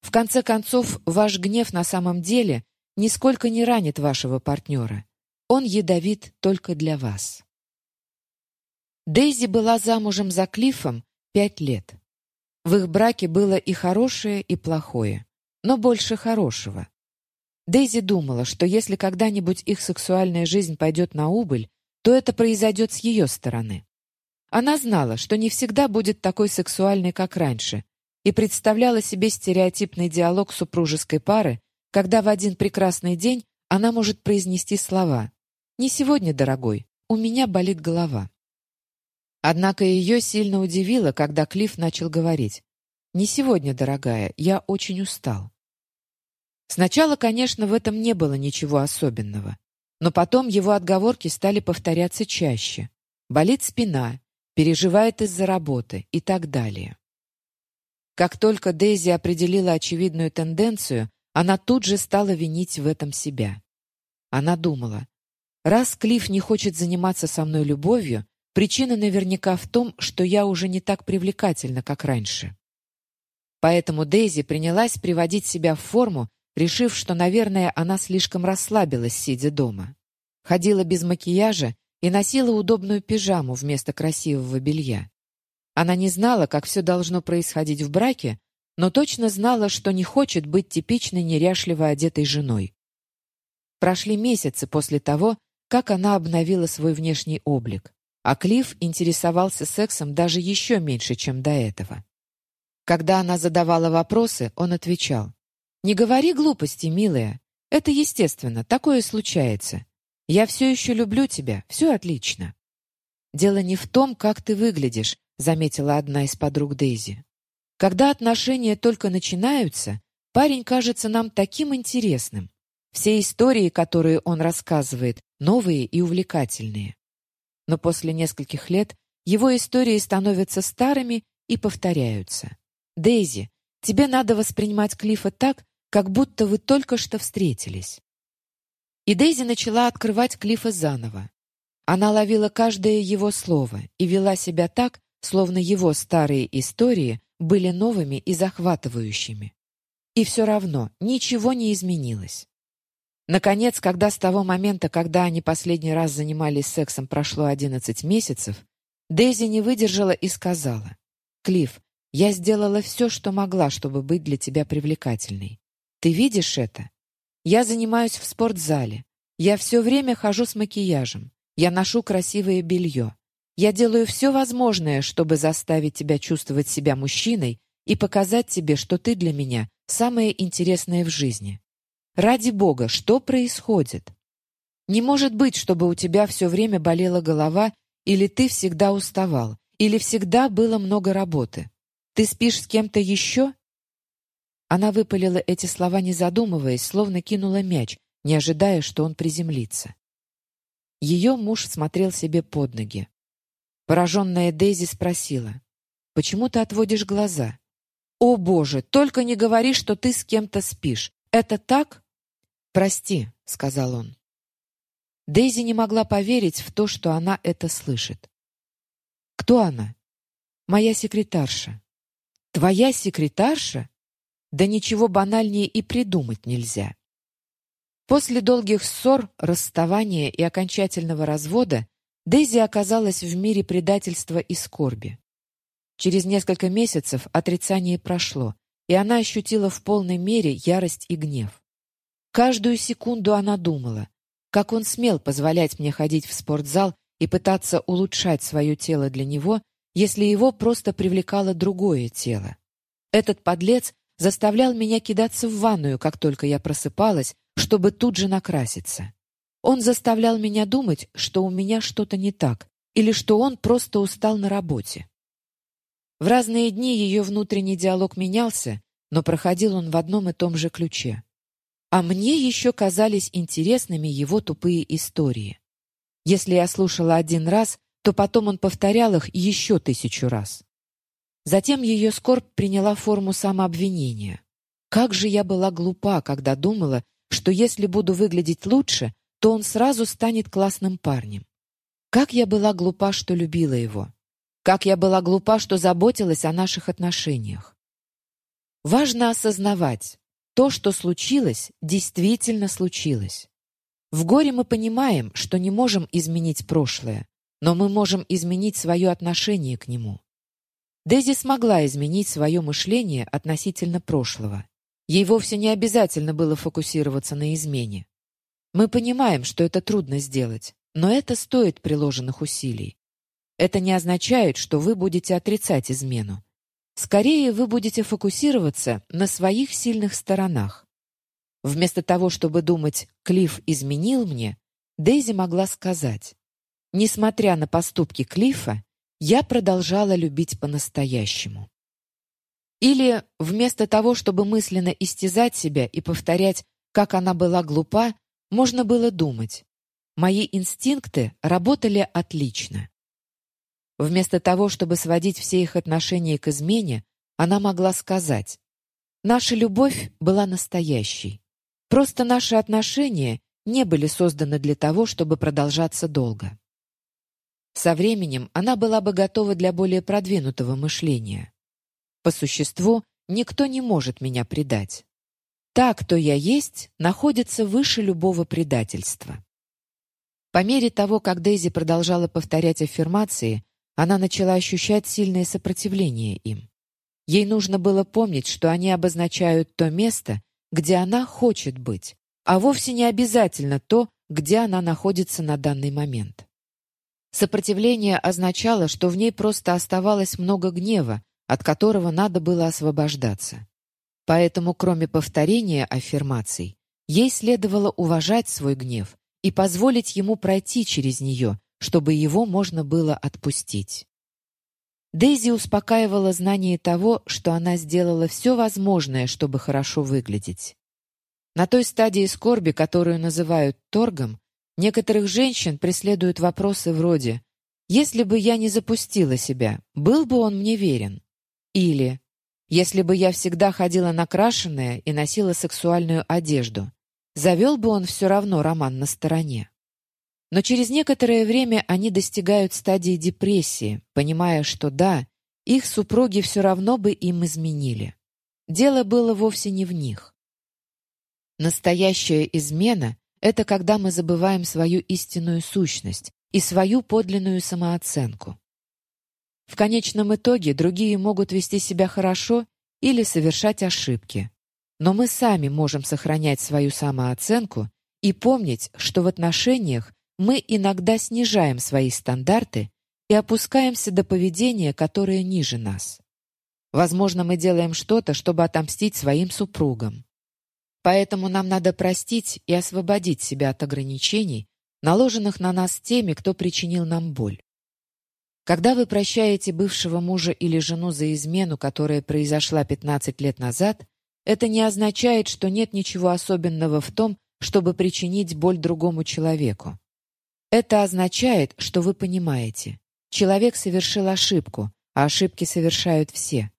В конце концов, ваш гнев на самом деле нисколько не ранит вашего партнера. Он ядовит только для вас. Дейзи была замужем за Клиффом пять лет. В их браке было и хорошее, и плохое, но больше хорошего. Дейзи думала, что если когда-нибудь их сексуальная жизнь пойдет на убыль, то это произойдет с ее стороны. Она знала, что не всегда будет такой сексуальной, как раньше, и представляла себе стереотипный диалог супружеской пары, когда в один прекрасный день она может произнести слова «Не сегодня, дорогой, у меня болит голова». Однако ее сильно удивило, когда Клифф начал говорить «Не сегодня, дорогая, я очень устал». Сначала, конечно, в этом не было ничего особенного. Но потом его отговорки стали повторяться чаще. Болит спина, переживает из-за работы и так далее. Как только Дейзи определила очевидную тенденцию, она тут же стала винить в этом себя. Она думала, раз Клифф не хочет заниматься со мной любовью, причина наверняка в том, что я уже не так привлекательна, как раньше. Поэтому Дейзи принялась приводить себя в форму решив, что, наверное, она слишком расслабилась, сидя дома. Ходила без макияжа и носила удобную пижаму вместо красивого белья. Она не знала, как все должно происходить в браке, но точно знала, что не хочет быть типичной неряшливо одетой женой. Прошли месяцы после того, как она обновила свой внешний облик, а Клифф интересовался сексом даже еще меньше, чем до этого. Когда она задавала вопросы, он отвечал «Не говори глупости, милая. Это естественно, такое случается. Я все еще люблю тебя, все отлично». «Дело не в том, как ты выглядишь», — заметила одна из подруг Дейзи. «Когда отношения только начинаются, парень кажется нам таким интересным. Все истории, которые он рассказывает, новые и увлекательные. Но после нескольких лет его истории становятся старыми и повторяются. Дейзи, тебе надо воспринимать Клифа так, как будто вы только что встретились. И Дейзи начала открывать Клифа заново. Она ловила каждое его слово и вела себя так, словно его старые истории были новыми и захватывающими. И все равно ничего не изменилось. Наконец, когда с того момента, когда они последний раз занимались сексом, прошло 11 месяцев, Дейзи не выдержала и сказала, «Клифф, Я сделала все, что могла, чтобы быть для тебя привлекательной. Ты видишь это? Я занимаюсь в спортзале. Я все время хожу с макияжем. Я ношу красивое белье. Я делаю все возможное, чтобы заставить тебя чувствовать себя мужчиной и показать тебе, что ты для меня самое интересное в жизни. Ради Бога, что происходит? Не может быть, чтобы у тебя все время болела голова, или ты всегда уставал, или всегда было много работы. Ты спишь с кем-то еще? Она выпалила эти слова, не задумываясь, словно кинула мяч, не ожидая, что он приземлится. Ее муж смотрел себе под ноги. Пораженная Дейзи спросила, «Почему ты отводишь глаза?» «О, Боже, только не говори, что ты с кем-то спишь. Это так?» «Прости», — сказал он. Дейзи не могла поверить в то, что она это слышит. «Кто она?» «Моя секретарша». «Твоя секретарша?» Да ничего банальнее и придумать нельзя. После долгих ссор, расставания и окончательного развода Дейзи оказалась в мире предательства и скорби. Через несколько месяцев отрицание прошло, и она ощутила в полной мере ярость и гнев. Каждую секунду она думала, как он смел позволять мне ходить в спортзал и пытаться улучшать свое тело для него, если его просто привлекало другое тело. Этот подлец заставлял меня кидаться в ванную, как только я просыпалась, чтобы тут же накраситься. Он заставлял меня думать, что у меня что-то не так, или что он просто устал на работе. В разные дни ее внутренний диалог менялся, но проходил он в одном и том же ключе. А мне еще казались интересными его тупые истории. Если я слушала один раз, то потом он повторял их еще тысячу раз. Затем ее скорбь приняла форму самообвинения. Как же я была глупа, когда думала, что если буду выглядеть лучше, то он сразу станет классным парнем. Как я была глупа, что любила его. Как я была глупа, что заботилась о наших отношениях. Важно осознавать, то, что случилось, действительно случилось. В горе мы понимаем, что не можем изменить прошлое, но мы можем изменить свое отношение к нему. Дейзи смогла изменить свое мышление относительно прошлого. Ей вовсе не обязательно было фокусироваться на измене. Мы понимаем, что это трудно сделать, но это стоит приложенных усилий. Это не означает, что вы будете отрицать измену. Скорее, вы будете фокусироваться на своих сильных сторонах. Вместо того, чтобы думать «Клифф изменил мне», Дейзи могла сказать «Несмотря на поступки Клиффа, я продолжала любить по-настоящему. Или вместо того, чтобы мысленно истязать себя и повторять, как она была глупа, можно было думать, мои инстинкты работали отлично. Вместо того, чтобы сводить все их отношения к измене, она могла сказать, наша любовь была настоящей. Просто наши отношения не были созданы для того, чтобы продолжаться долго. Со временем она была бы готова для более продвинутого мышления. По существу, никто не может меня предать. Та, кто я есть, находится выше любого предательства. По мере того, как Дейзи продолжала повторять аффирмации, она начала ощущать сильное сопротивление им. Ей нужно было помнить, что они обозначают то место, где она хочет быть, а вовсе не обязательно то, где она находится на данный момент. Сопротивление означало, что в ней просто оставалось много гнева, от которого надо было освобождаться. Поэтому, кроме повторения аффирмаций, ей следовало уважать свой гнев и позволить ему пройти через нее, чтобы его можно было отпустить. Дейзи успокаивала знание того, что она сделала все возможное, чтобы хорошо выглядеть. На той стадии скорби, которую называют торгом, Некоторых женщин преследуют вопросы вроде «Если бы я не запустила себя, был бы он мне верен?» Или «Если бы я всегда ходила накрашенная и носила сексуальную одежду, завел бы он все равно роман на стороне?» Но через некоторое время они достигают стадии депрессии, понимая, что да, их супруги все равно бы им изменили. Дело было вовсе не в них. Настоящая измена это когда мы забываем свою истинную сущность и свою подлинную самооценку. в конечном итоге другие могут вести себя хорошо или совершать ошибки. Но мы сами можем сохранять свою самооценку и помнить, что в отношениях мы иногда снижаем свои стандарты и опускаемся до поведения, которое ниже нас. Возможно, мы делаем что-то, чтобы отомстить своим супругам. Поэтому нам надо простить и освободить себя от ограничений, наложенных на нас теми, кто причинил нам боль. Когда вы прощаете бывшего мужа или жену за измену, которая произошла 15 лет назад, это не означает, что нет ничего особенного в том, чтобы причинить боль другому человеку. Это означает, что вы понимаете, человек совершил ошибку, а ошибки совершают все.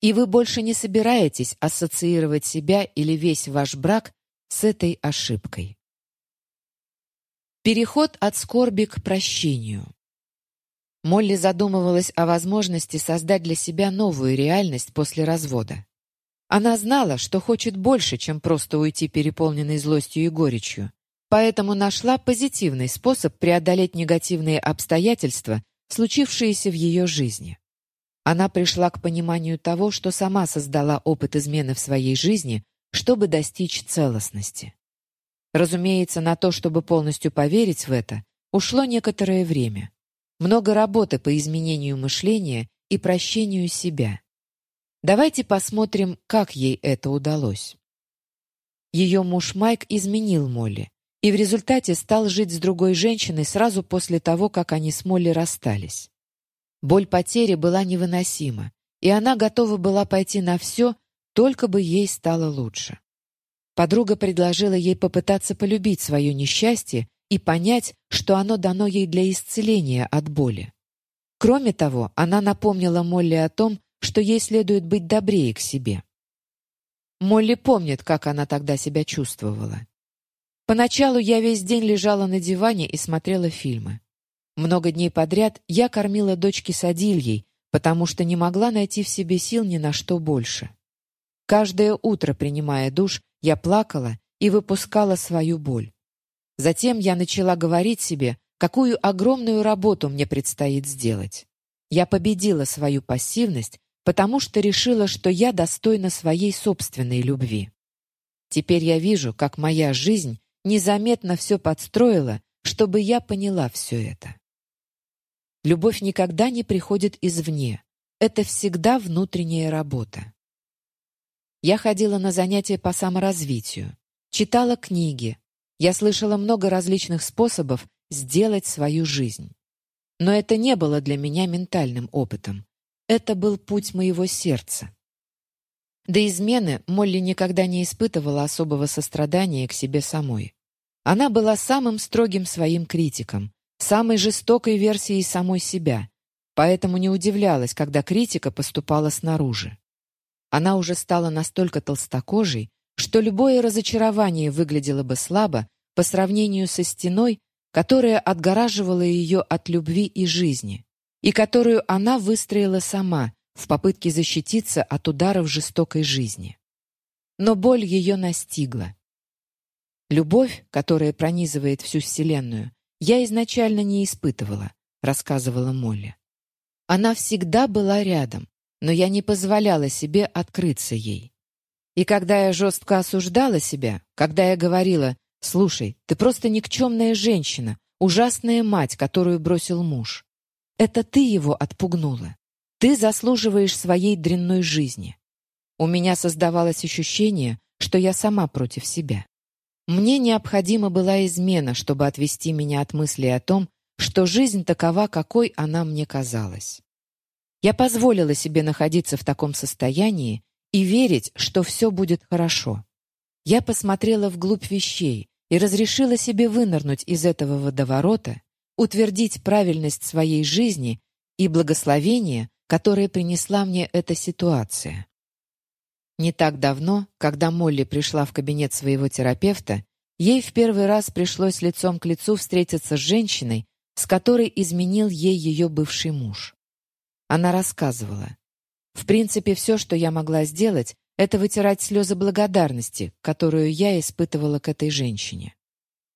И вы больше не собираетесь ассоциировать себя или весь ваш брак с этой ошибкой. Переход от скорби к прощению. Молли задумывалась о возможности создать для себя новую реальность после развода. Она знала, что хочет больше, чем просто уйти переполненной злостью и горечью, поэтому нашла позитивный способ преодолеть негативные обстоятельства, случившиеся в ее жизни. Она пришла к пониманию того, что сама создала опыт измены в своей жизни, чтобы достичь целостности. Разумеется, на то, чтобы полностью поверить в это, ушло некоторое время. Много работы по изменению мышления и прощению себя. Давайте посмотрим, как ей это удалось. Ее муж Майк изменил Молли и в результате стал жить с другой женщиной сразу после того, как они с Молли расстались. Боль потери была невыносима, и она готова была пойти на все, только бы ей стало лучше. Подруга предложила ей попытаться полюбить свое несчастье и понять, что оно дано ей для исцеления от боли. Кроме того, она напомнила Молли о том, что ей следует быть добрее к себе. Молли помнит, как она тогда себя чувствовала. Поначалу я весь день лежала на диване и смотрела фильмы. Много дней подряд я кормила дочки садильей, потому что не могла найти в себе сил ни на что больше. Каждое утро, принимая душ, я плакала и выпускала свою боль. Затем я начала говорить себе, какую огромную работу мне предстоит сделать. Я победила свою пассивность, потому что решила, что я достойна своей собственной любви. Теперь я вижу, как моя жизнь незаметно все подстроила, чтобы я поняла все это. Любовь никогда не приходит извне. Это всегда внутренняя работа. Я ходила на занятия по саморазвитию, читала книги. Я слышала много различных способов сделать свою жизнь. Но это не было для меня ментальным опытом. Это был путь моего сердца. До измены Молли никогда не испытывала особого сострадания к себе самой. Она была самым строгим своим критиком, самой жестокой версией самой себя, поэтому не удивлялась, когда критика поступала снаружи. Она уже стала настолько толстокожей, что любое разочарование выглядело бы слабо по сравнению со стеной, которая отгораживала ее от любви и жизни, и которую она выстроила сама в попытке защититься от ударов жестокой жизни. Но боль ее настигла. Любовь, которая пронизывает всю Вселенную, я изначально не испытывала, рассказывала Молли. Она всегда была рядом, но я не позволяла себе открыться ей. И когда я жестко осуждала себя, когда я говорила «Слушай, ты просто никчемная женщина, ужасная мать, которую бросил муж», это ты его отпугнула. Ты заслуживаешь своей дрянной жизни. У меня создавалось ощущение, что я сама против себя. Мне необходима была измена, чтобы отвести меня от мысли о том, что жизнь такова, какой она мне казалась. Я позволила себе находиться в таком состоянии и верить, что все будет хорошо. Я посмотрела вглубь вещей и разрешила себе вынырнуть из этого водоворота, утвердить правильность своей жизни и благословение, которое принесла мне эта ситуация. Не так давно, когда Молли пришла в кабинет своего терапевта, ей в первый раз пришлось лицом к лицу встретиться с женщиной, с которой изменил ей ее бывший муж. Она рассказывала. В принципе, все, что я могла сделать, это вытирать слезы благодарности, которую я испытывала к этой женщине.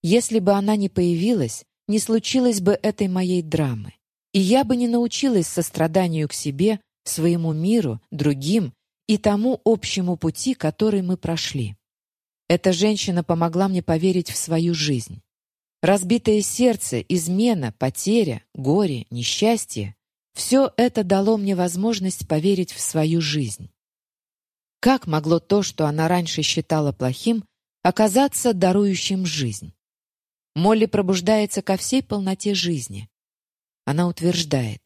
Если бы она не появилась, не случилось бы этой моей драмы. И я бы не научилась состраданию к себе, своему миру, другим и тому общему пути, который мы прошли. Эта женщина помогла мне поверить в свою жизнь. Разбитое сердце, измена, потеря, горе, несчастье — все это дало мне возможность поверить в свою жизнь. Как могло то, что она раньше считала плохим, оказаться дарующим жизнь? Молли пробуждается ко всей полноте жизни. Она утверждает,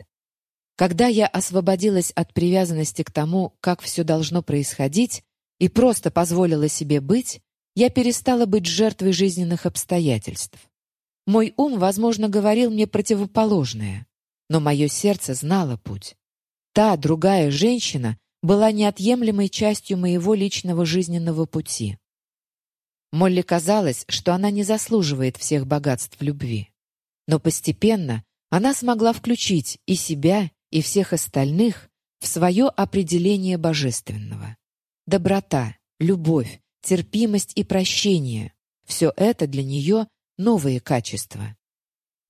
«Когда я освободилась от привязанности к тому, как все должно происходить, и просто позволила себе быть, я перестала быть жертвой жизненных обстоятельств. Мой ум, возможно, говорил мне противоположное, но мое сердце знало путь. Та, другая женщина была неотъемлемой частью моего личного жизненного пути. Молли казалось, что она не заслуживает всех богатств любви. Но постепенно она смогла включить и себя, и всех остальных в свое определение божественного. Доброта, любовь, терпимость и прощение — все это для нее новые качества.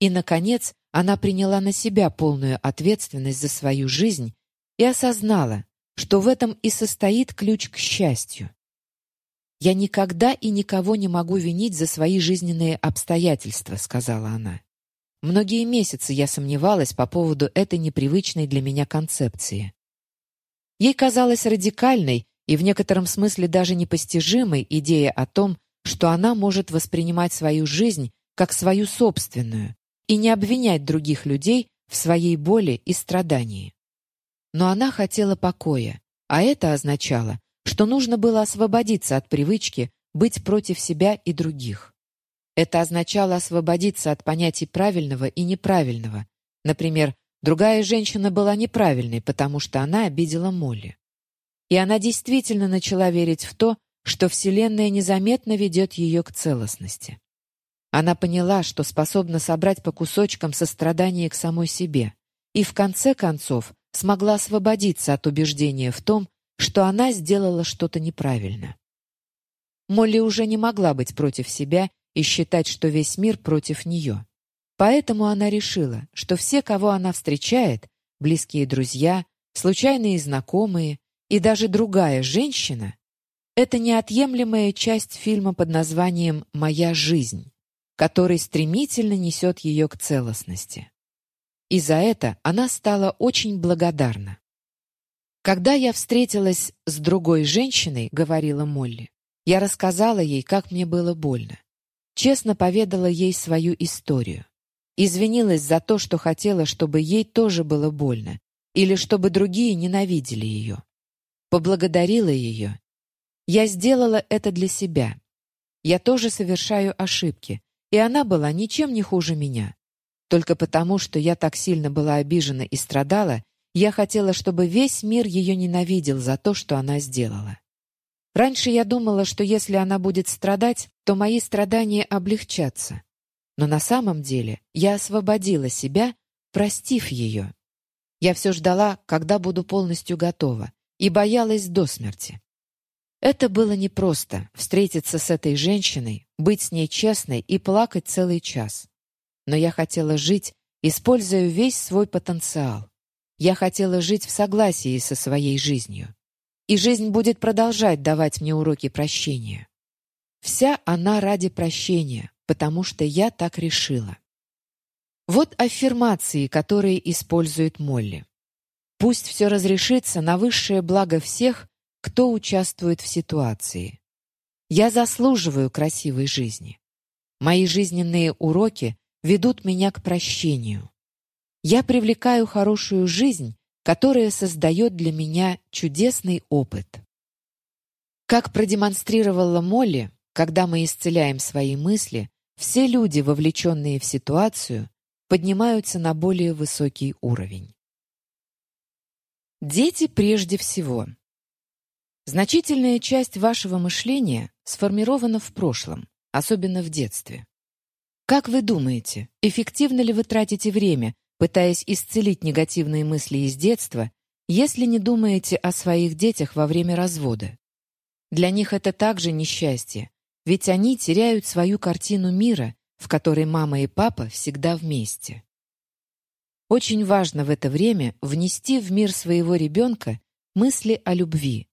И, наконец, она приняла на себя полную ответственность за свою жизнь и осознала, что в этом и состоит ключ к счастью. «Я никогда и никого не могу винить за свои жизненные обстоятельства», — сказала она. Многие месяцы я сомневалась по поводу этой непривычной для меня концепции. Ей казалась радикальной и в некотором смысле даже непостижимой идея о том, что она может воспринимать свою жизнь как свою собственную и не обвинять других людей в своей боли и страдании. Но она хотела покоя, а это означало, что нужно было освободиться от привычки быть против себя и других. Это означало освободиться от понятий правильного и неправильного. Например, другая женщина была неправильной, потому что она обидела Молли. И она действительно начала верить в то, что Вселенная незаметно ведет ее к целостности. Она поняла, что способна собрать по кусочкам сострадание к самой себе, и в конце концов смогла освободиться от убеждения в том, что она сделала что-то неправильно. Молли уже не могла быть против себя и считать, что весь мир против нее. Поэтому она решила, что все, кого она встречает, близкие друзья, случайные знакомые и даже другая женщина, это неотъемлемая часть фильма под названием «Моя жизнь», который стремительно несет ее к целостности. И за это она стала очень благодарна. «Когда я встретилась с другой женщиной, — говорила Молли, — я рассказала ей, как мне было больно честно поведала ей свою историю. Извинилась за то, что хотела, чтобы ей тоже было больно, или чтобы другие ненавидели ее. Поблагодарила ее. Я сделала это для себя. Я тоже совершаю ошибки, и она была ничем не хуже меня. Только потому, что я так сильно была обижена и страдала, я хотела, чтобы весь мир ее ненавидел за то, что она сделала. Раньше я думала, что если она будет страдать, то мои страдания облегчатся. Но на самом деле я освободила себя, простив ее. Я все ждала, когда буду полностью готова, и боялась до смерти. Это было непросто — встретиться с этой женщиной, быть с ней честной и плакать целый час. Но я хотела жить, используя весь свой потенциал. Я хотела жить в согласии со своей жизнью и жизнь будет продолжать давать мне уроки прощения. Вся она ради прощения, потому что я так решила. Вот аффирмации, которые использует Молли. Пусть все разрешится на высшее благо всех, кто участвует в ситуации. Я заслуживаю красивой жизни. Мои жизненные уроки ведут меня к прощению. Я привлекаю хорошую жизнь которое создает для меня чудесный опыт. Как продемонстрировала Молли, когда мы исцеляем свои мысли, все люди, вовлеченные в ситуацию, поднимаются на более высокий уровень. Дети прежде всего. Значительная часть вашего мышления сформирована в прошлом, особенно в детстве. Как вы думаете, эффективно ли вы тратите время, пытаясь исцелить негативные мысли из детства, если не думаете о своих детях во время развода. Для них это также несчастье, ведь они теряют свою картину мира, в которой мама и папа всегда вместе. Очень важно в это время внести в мир своего ребенка мысли о любви.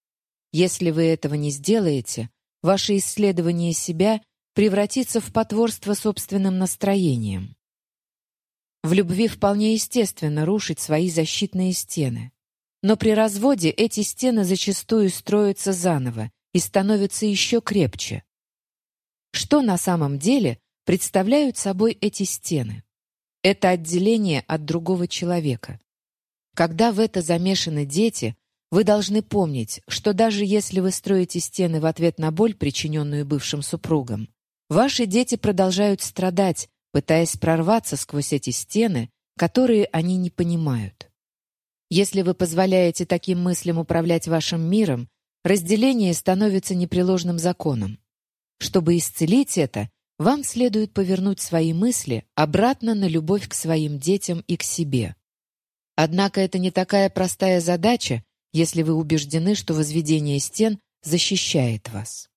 Если вы этого не сделаете, ваше исследование себя превратится в потворство собственным настроением. В любви вполне естественно рушить свои защитные стены. Но при разводе эти стены зачастую строятся заново и становятся еще крепче. Что на самом деле представляют собой эти стены? Это отделение от другого человека. Когда в это замешаны дети, вы должны помнить, что даже если вы строите стены в ответ на боль, причиненную бывшим супругом, ваши дети продолжают страдать, пытаясь прорваться сквозь эти стены, которые они не понимают. Если вы позволяете таким мыслям управлять вашим миром, разделение становится непреложным законом. Чтобы исцелить это, вам следует повернуть свои мысли обратно на любовь к своим детям и к себе. Однако это не такая простая задача, если вы убеждены, что возведение стен защищает вас.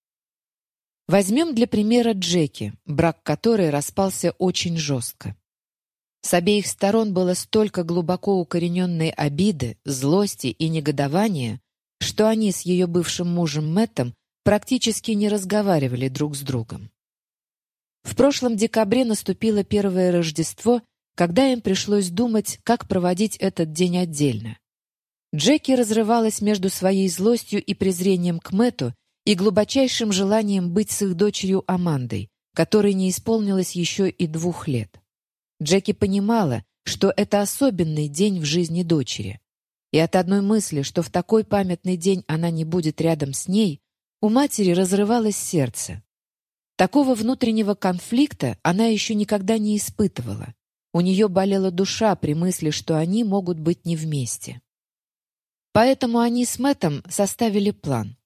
Возьмем для примера Джеки, брак которой распался очень жестко. С обеих сторон было столько глубоко укорененной обиды, злости и негодования, что они с ее бывшим мужем Мэттом практически не разговаривали друг с другом. В прошлом декабре наступило первое Рождество, когда им пришлось думать, как проводить этот день отдельно. Джеки разрывалась между своей злостью и презрением к Мэту и глубочайшим желанием быть с их дочерью Амандой, которой не исполнилось еще и двух лет. Джеки понимала, что это особенный день в жизни дочери. И от одной мысли, что в такой памятный день она не будет рядом с ней, у матери разрывалось сердце. Такого внутреннего конфликта она еще никогда не испытывала. У нее болела душа при мысли, что они могут быть не вместе. Поэтому они с Мэттом составили план.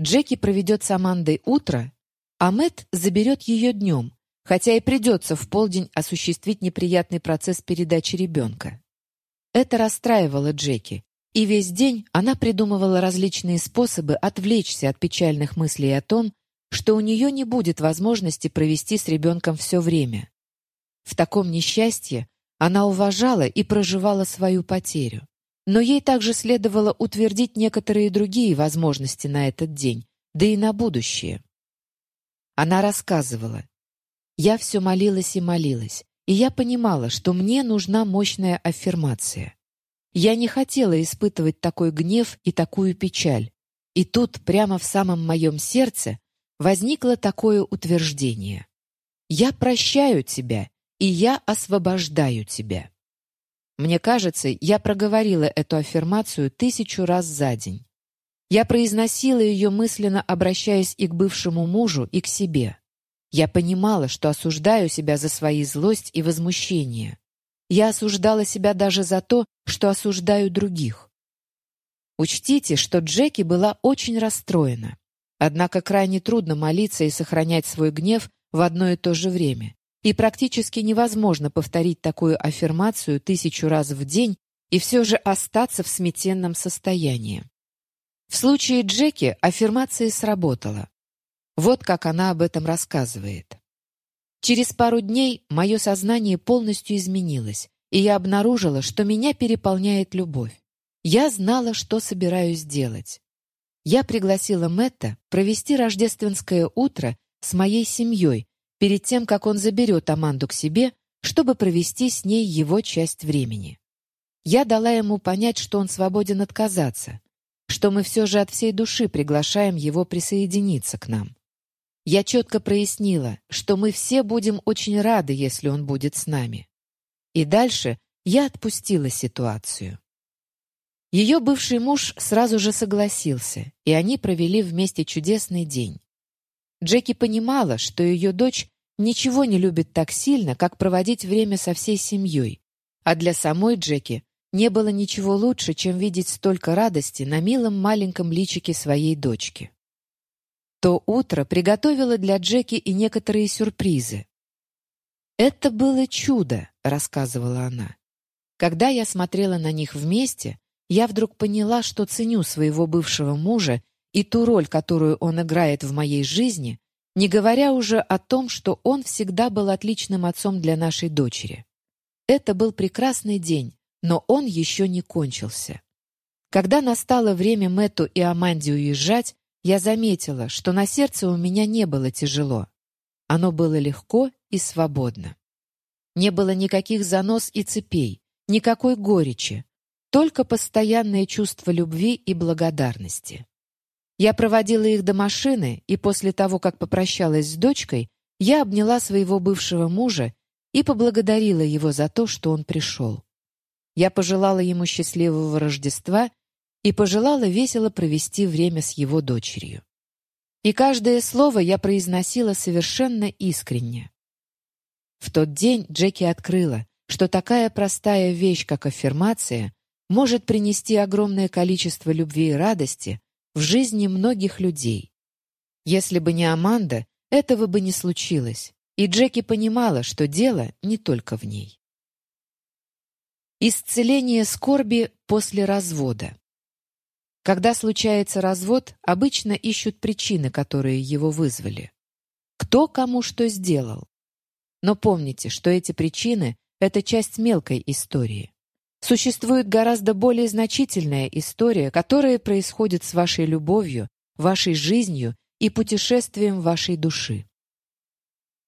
Джеки проведет с Амандой утро, а Мэтт заберет ее днем, хотя и придется в полдень осуществить неприятный процесс передачи ребенка. Это расстраивало Джеки, и весь день она придумывала различные способы отвлечься от печальных мыслей о том, что у нее не будет возможности провести с ребенком все время. В таком несчастье она уважала и проживала свою потерю. Но ей также следовало утвердить некоторые другие возможности на этот день, да и на будущее. Она рассказывала. «Я все молилась и молилась, и я понимала, что мне нужна мощная аффирмация. Я не хотела испытывать такой гнев и такую печаль. И тут, прямо в самом моем сердце, возникло такое утверждение. «Я прощаю тебя, и я освобождаю тебя». Мне кажется, я проговорила эту аффирмацию тысячу раз за день. Я произносила ее мысленно, обращаясь и к бывшему мужу, и к себе. Я понимала, что осуждаю себя за свои злость и возмущение. Я осуждала себя даже за то, что осуждаю других. Учтите, что Джеки была очень расстроена. Однако крайне трудно молиться и сохранять свой гнев в одно и то же время. И практически невозможно повторить такую аффирмацию тысячу раз в день и все же остаться в сметенном состоянии. В случае Джеки аффирмация сработала. Вот как она об этом рассказывает. Через пару дней мое сознание полностью изменилось, и я обнаружила, что меня переполняет любовь. Я знала, что собираюсь делать. Я пригласила Мэтта провести рождественское утро с моей семьей перед тем, как он заберет Аманду к себе, чтобы провести с ней его часть времени. Я дала ему понять, что он свободен отказаться, что мы все же от всей души приглашаем его присоединиться к нам. Я четко прояснила, что мы все будем очень рады, если он будет с нами. И дальше я отпустила ситуацию. Ее бывший муж сразу же согласился, и они провели вместе чудесный день. Джеки понимала, что ее дочь ничего не любит так сильно, как проводить время со всей семьей, а для самой Джеки не было ничего лучше, чем видеть столько радости на милом маленьком личике своей дочки. То утро приготовило для Джеки и некоторые сюрпризы. «Это было чудо», — рассказывала она. «Когда я смотрела на них вместе, я вдруг поняла, что ценю своего бывшего мужа и ту роль, которую он играет в моей жизни, не говоря уже о том, что он всегда был отличным отцом для нашей дочери. Это был прекрасный день, но он еще не кончился. Когда настало время Мэтту и Аманде уезжать, я заметила, что на сердце у меня не было тяжело. Оно было легко и свободно. Не было никаких занос и цепей, никакой горечи, только постоянное чувство любви и благодарности. Я проводила их до машины, и после того, как попрощалась с дочкой, я обняла своего бывшего мужа и поблагодарила его за то, что он пришел. Я пожелала ему счастливого Рождества и пожелала весело провести время с его дочерью. И каждое слово я произносила совершенно искренне. В тот день Джеки открыла, что такая простая вещь, как аффирмация, может принести огромное количество любви и радости в жизни многих людей. Если бы не Аманда, этого бы не случилось, и Джеки понимала, что дело не только в ней. Исцеление скорби после развода. Когда случается развод, обычно ищут причины, которые его вызвали. Кто кому что сделал. Но помните, что эти причины — это часть мелкой истории. Существует гораздо более значительная история, которая происходит с вашей любовью, вашей жизнью и путешествием вашей души.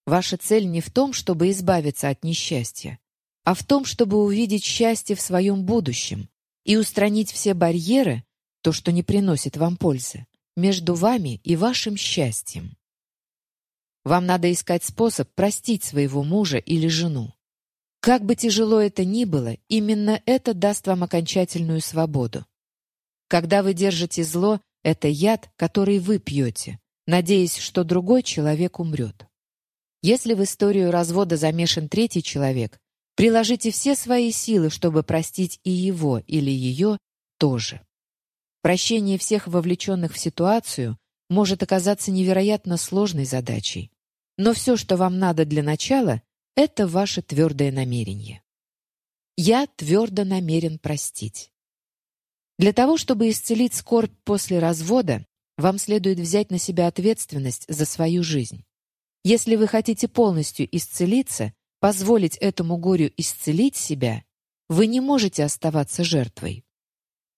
Ваша цель не в том, чтобы избавиться от несчастья, а в том, чтобы увидеть счастье в своем будущем и устранить все барьеры, то, что не приносит вам пользы, между вами и вашим счастьем. Вам надо искать способ простить своего мужа или жену. Как бы тяжело это ни было, именно это даст вам окончательную свободу. Когда вы держите зло, это яд, который вы пьете, надеясь, что другой человек умрет. Если в историю развода замешан третий человек, приложите все свои силы, чтобы простить и его или ее тоже. Прощение всех вовлеченных в ситуацию может оказаться невероятно сложной задачей. Но все, что вам надо для начала, это ваше твердое намерение. Я твердо намерен простить. Для того, чтобы исцелить скорбь после развода, вам следует взять на себя ответственность за свою жизнь. Если вы хотите полностью исцелиться, позволить этому горю исцелить себя, вы не можете оставаться жертвой.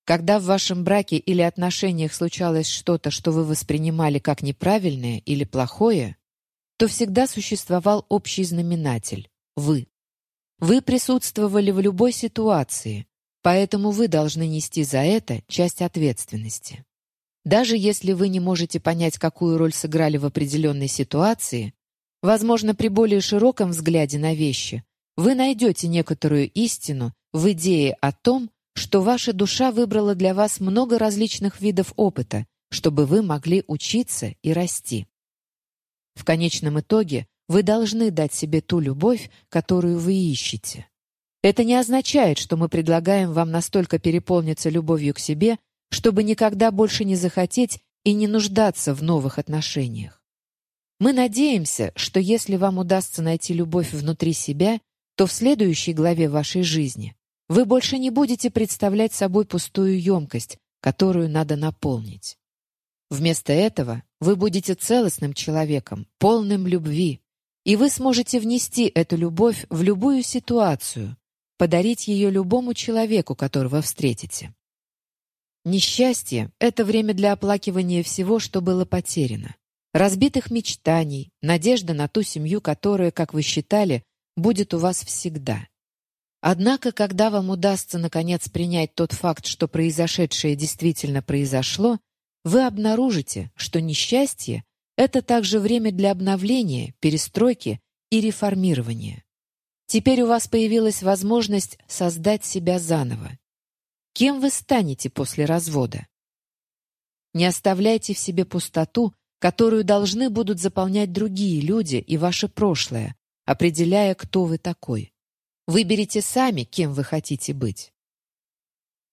Когда в вашем браке или отношениях случалось что-то, что вы воспринимали как неправильное или плохое, то всегда существовал общий знаменатель — вы. Вы присутствовали в любой ситуации, поэтому вы должны нести за это часть ответственности. Даже если вы не можете понять, какую роль сыграли в определенной ситуации, возможно, при более широком взгляде на вещи, вы найдете некоторую истину в идее о том, что ваша душа выбрала для вас много различных видов опыта, чтобы вы могли учиться и расти. В конечном итоге вы должны дать себе ту любовь, которую вы ищете. Это не означает, что мы предлагаем вам настолько переполниться любовью к себе, чтобы никогда больше не захотеть и не нуждаться в новых отношениях. Мы надеемся, что если вам удастся найти любовь внутри себя, то в следующей главе вашей жизни вы больше не будете представлять собой пустую емкость, которую надо наполнить. Вместо этого вы будете целостным человеком, полным любви, и вы сможете внести эту любовь в любую ситуацию, подарить ее любому человеку, которого встретите. Несчастье — это время для оплакивания всего, что было потеряно. Разбитых мечтаний, надежда на ту семью, которая, как вы считали, будет у вас всегда. Однако, когда вам удастся наконец принять тот факт, что произошедшее действительно произошло, вы обнаружите, что несчастье — это также время для обновления, перестройки и реформирования. Теперь у вас появилась возможность создать себя заново. Кем вы станете после развода? Не оставляйте в себе пустоту, которую должны будут заполнять другие люди и ваше прошлое, определяя, кто вы такой. Выберите сами, кем вы хотите быть.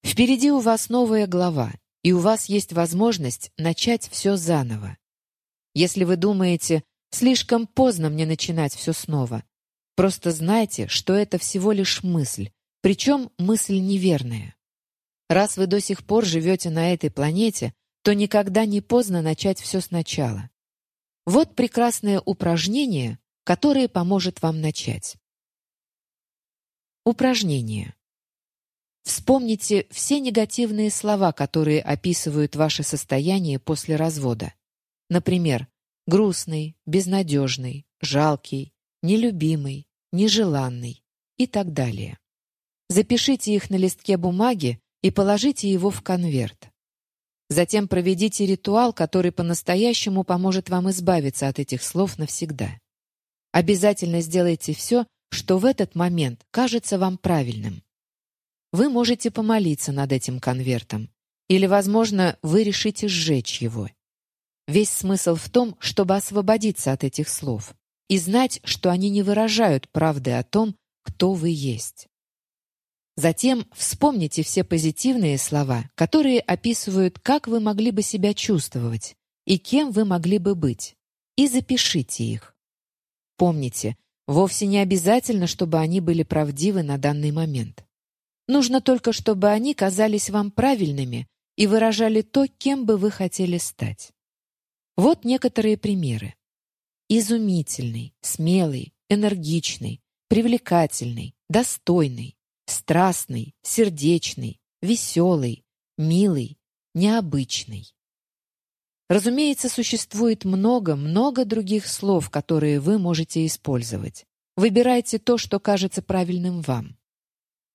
Впереди у вас новая глава, и у вас есть возможность начать все заново. Если вы думаете, слишком поздно мне начинать все снова, просто знайте, что это всего лишь мысль, причем мысль неверная. Раз вы до сих пор живете на этой планете, то никогда не поздно начать все сначала. Вот прекрасное упражнение, которое поможет вам начать. Упражнение. Вспомните все негативные слова, которые описывают ваше состояние после развода. Например, грустный, безнадежный, жалкий, нелюбимый, нежеланный и так далее. Запишите их на листке бумаги и положите его в конверт. Затем проведите ритуал, который по-настоящему поможет вам избавиться от этих слов навсегда. Обязательно сделайте все, что в этот момент кажется вам правильным. Вы можете помолиться над этим конвертом, или, возможно, вы решите сжечь его. Весь смысл в том, чтобы освободиться от этих слов и знать, что они не выражают правды о том, кто вы есть. Затем вспомните все позитивные слова, которые описывают, как вы могли бы себя чувствовать и кем вы могли бы быть, и запишите их. Помните, вовсе не обязательно, чтобы они были правдивы на данный момент. Нужно только, чтобы они казались вам правильными и выражали то, кем бы вы хотели стать. Вот некоторые примеры. Изумительный, смелый, энергичный, привлекательный, достойный, страстный, сердечный, веселый, милый, необычный. Разумеется, существует много-много других слов, которые вы можете использовать. Выбирайте то, что кажется правильным вам.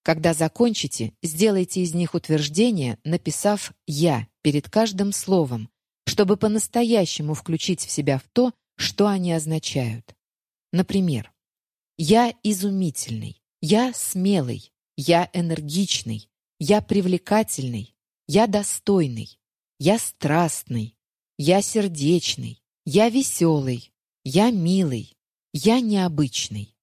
Когда закончите, сделайте из них утверждение, написав «я» перед каждым словом, чтобы по-настоящему включить в себя в то, что они означают. Например, «Я изумительный», «Я смелый», «Я энергичный», «Я привлекательный», «Я достойный», «Я страстный», «Я сердечный», «Я веселый», «Я милый», «Я необычный».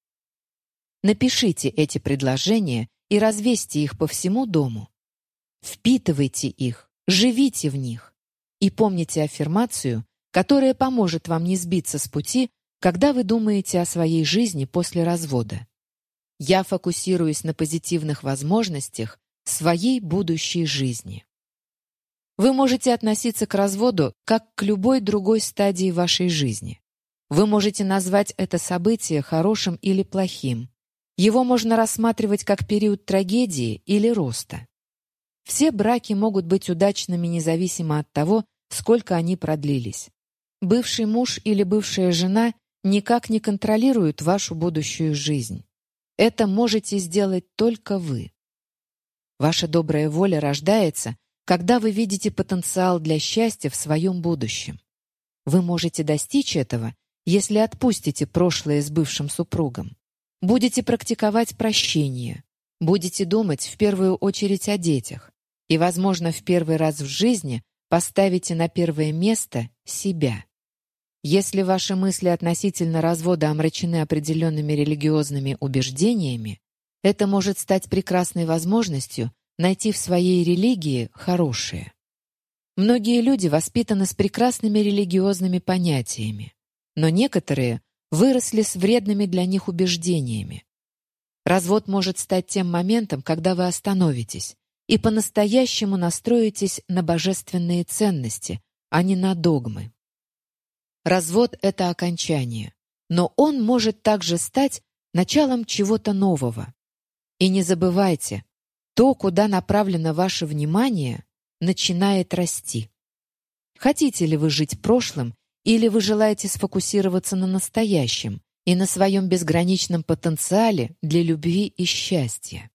Напишите эти предложения и развесьте их по всему дому. Впитывайте их, живите в них. И помните аффирмацию, которая поможет вам не сбиться с пути, когда вы думаете о своей жизни после развода. Я фокусируюсь на позитивных возможностях своей будущей жизни. Вы можете относиться к разводу как к любой другой стадии вашей жизни. Вы можете назвать это событие хорошим или плохим, его можно рассматривать как период трагедии или роста. Все браки могут быть удачными независимо от того, сколько они продлились. Бывший муж или бывшая жена никак не контролируют вашу будущую жизнь. Это можете сделать только вы. Ваша добрая воля рождается, когда вы видите потенциал для счастья в своем будущем. Вы можете достичь этого, если отпустите прошлое с бывшим супругом. Будете практиковать прощение, будете думать в первую очередь о детях и, возможно, в первый раз в жизни поставите на первое место себя. Если ваши мысли относительно развода омрачены определенными религиозными убеждениями, это может стать прекрасной возможностью найти в своей религии хорошее. Многие люди воспитаны с прекрасными религиозными понятиями, но некоторые выросли с вредными для них убеждениями. Развод может стать тем моментом, когда вы остановитесь и по-настоящему настроитесь на божественные ценности, а не на догмы. Развод — это окончание, но он может также стать началом чего-то нового. И не забывайте, то, куда направлено ваше внимание, начинает расти. Хотите ли вы жить прошлым или вы желаете сфокусироваться на настоящем и на своем безграничном потенциале для любви и счастья?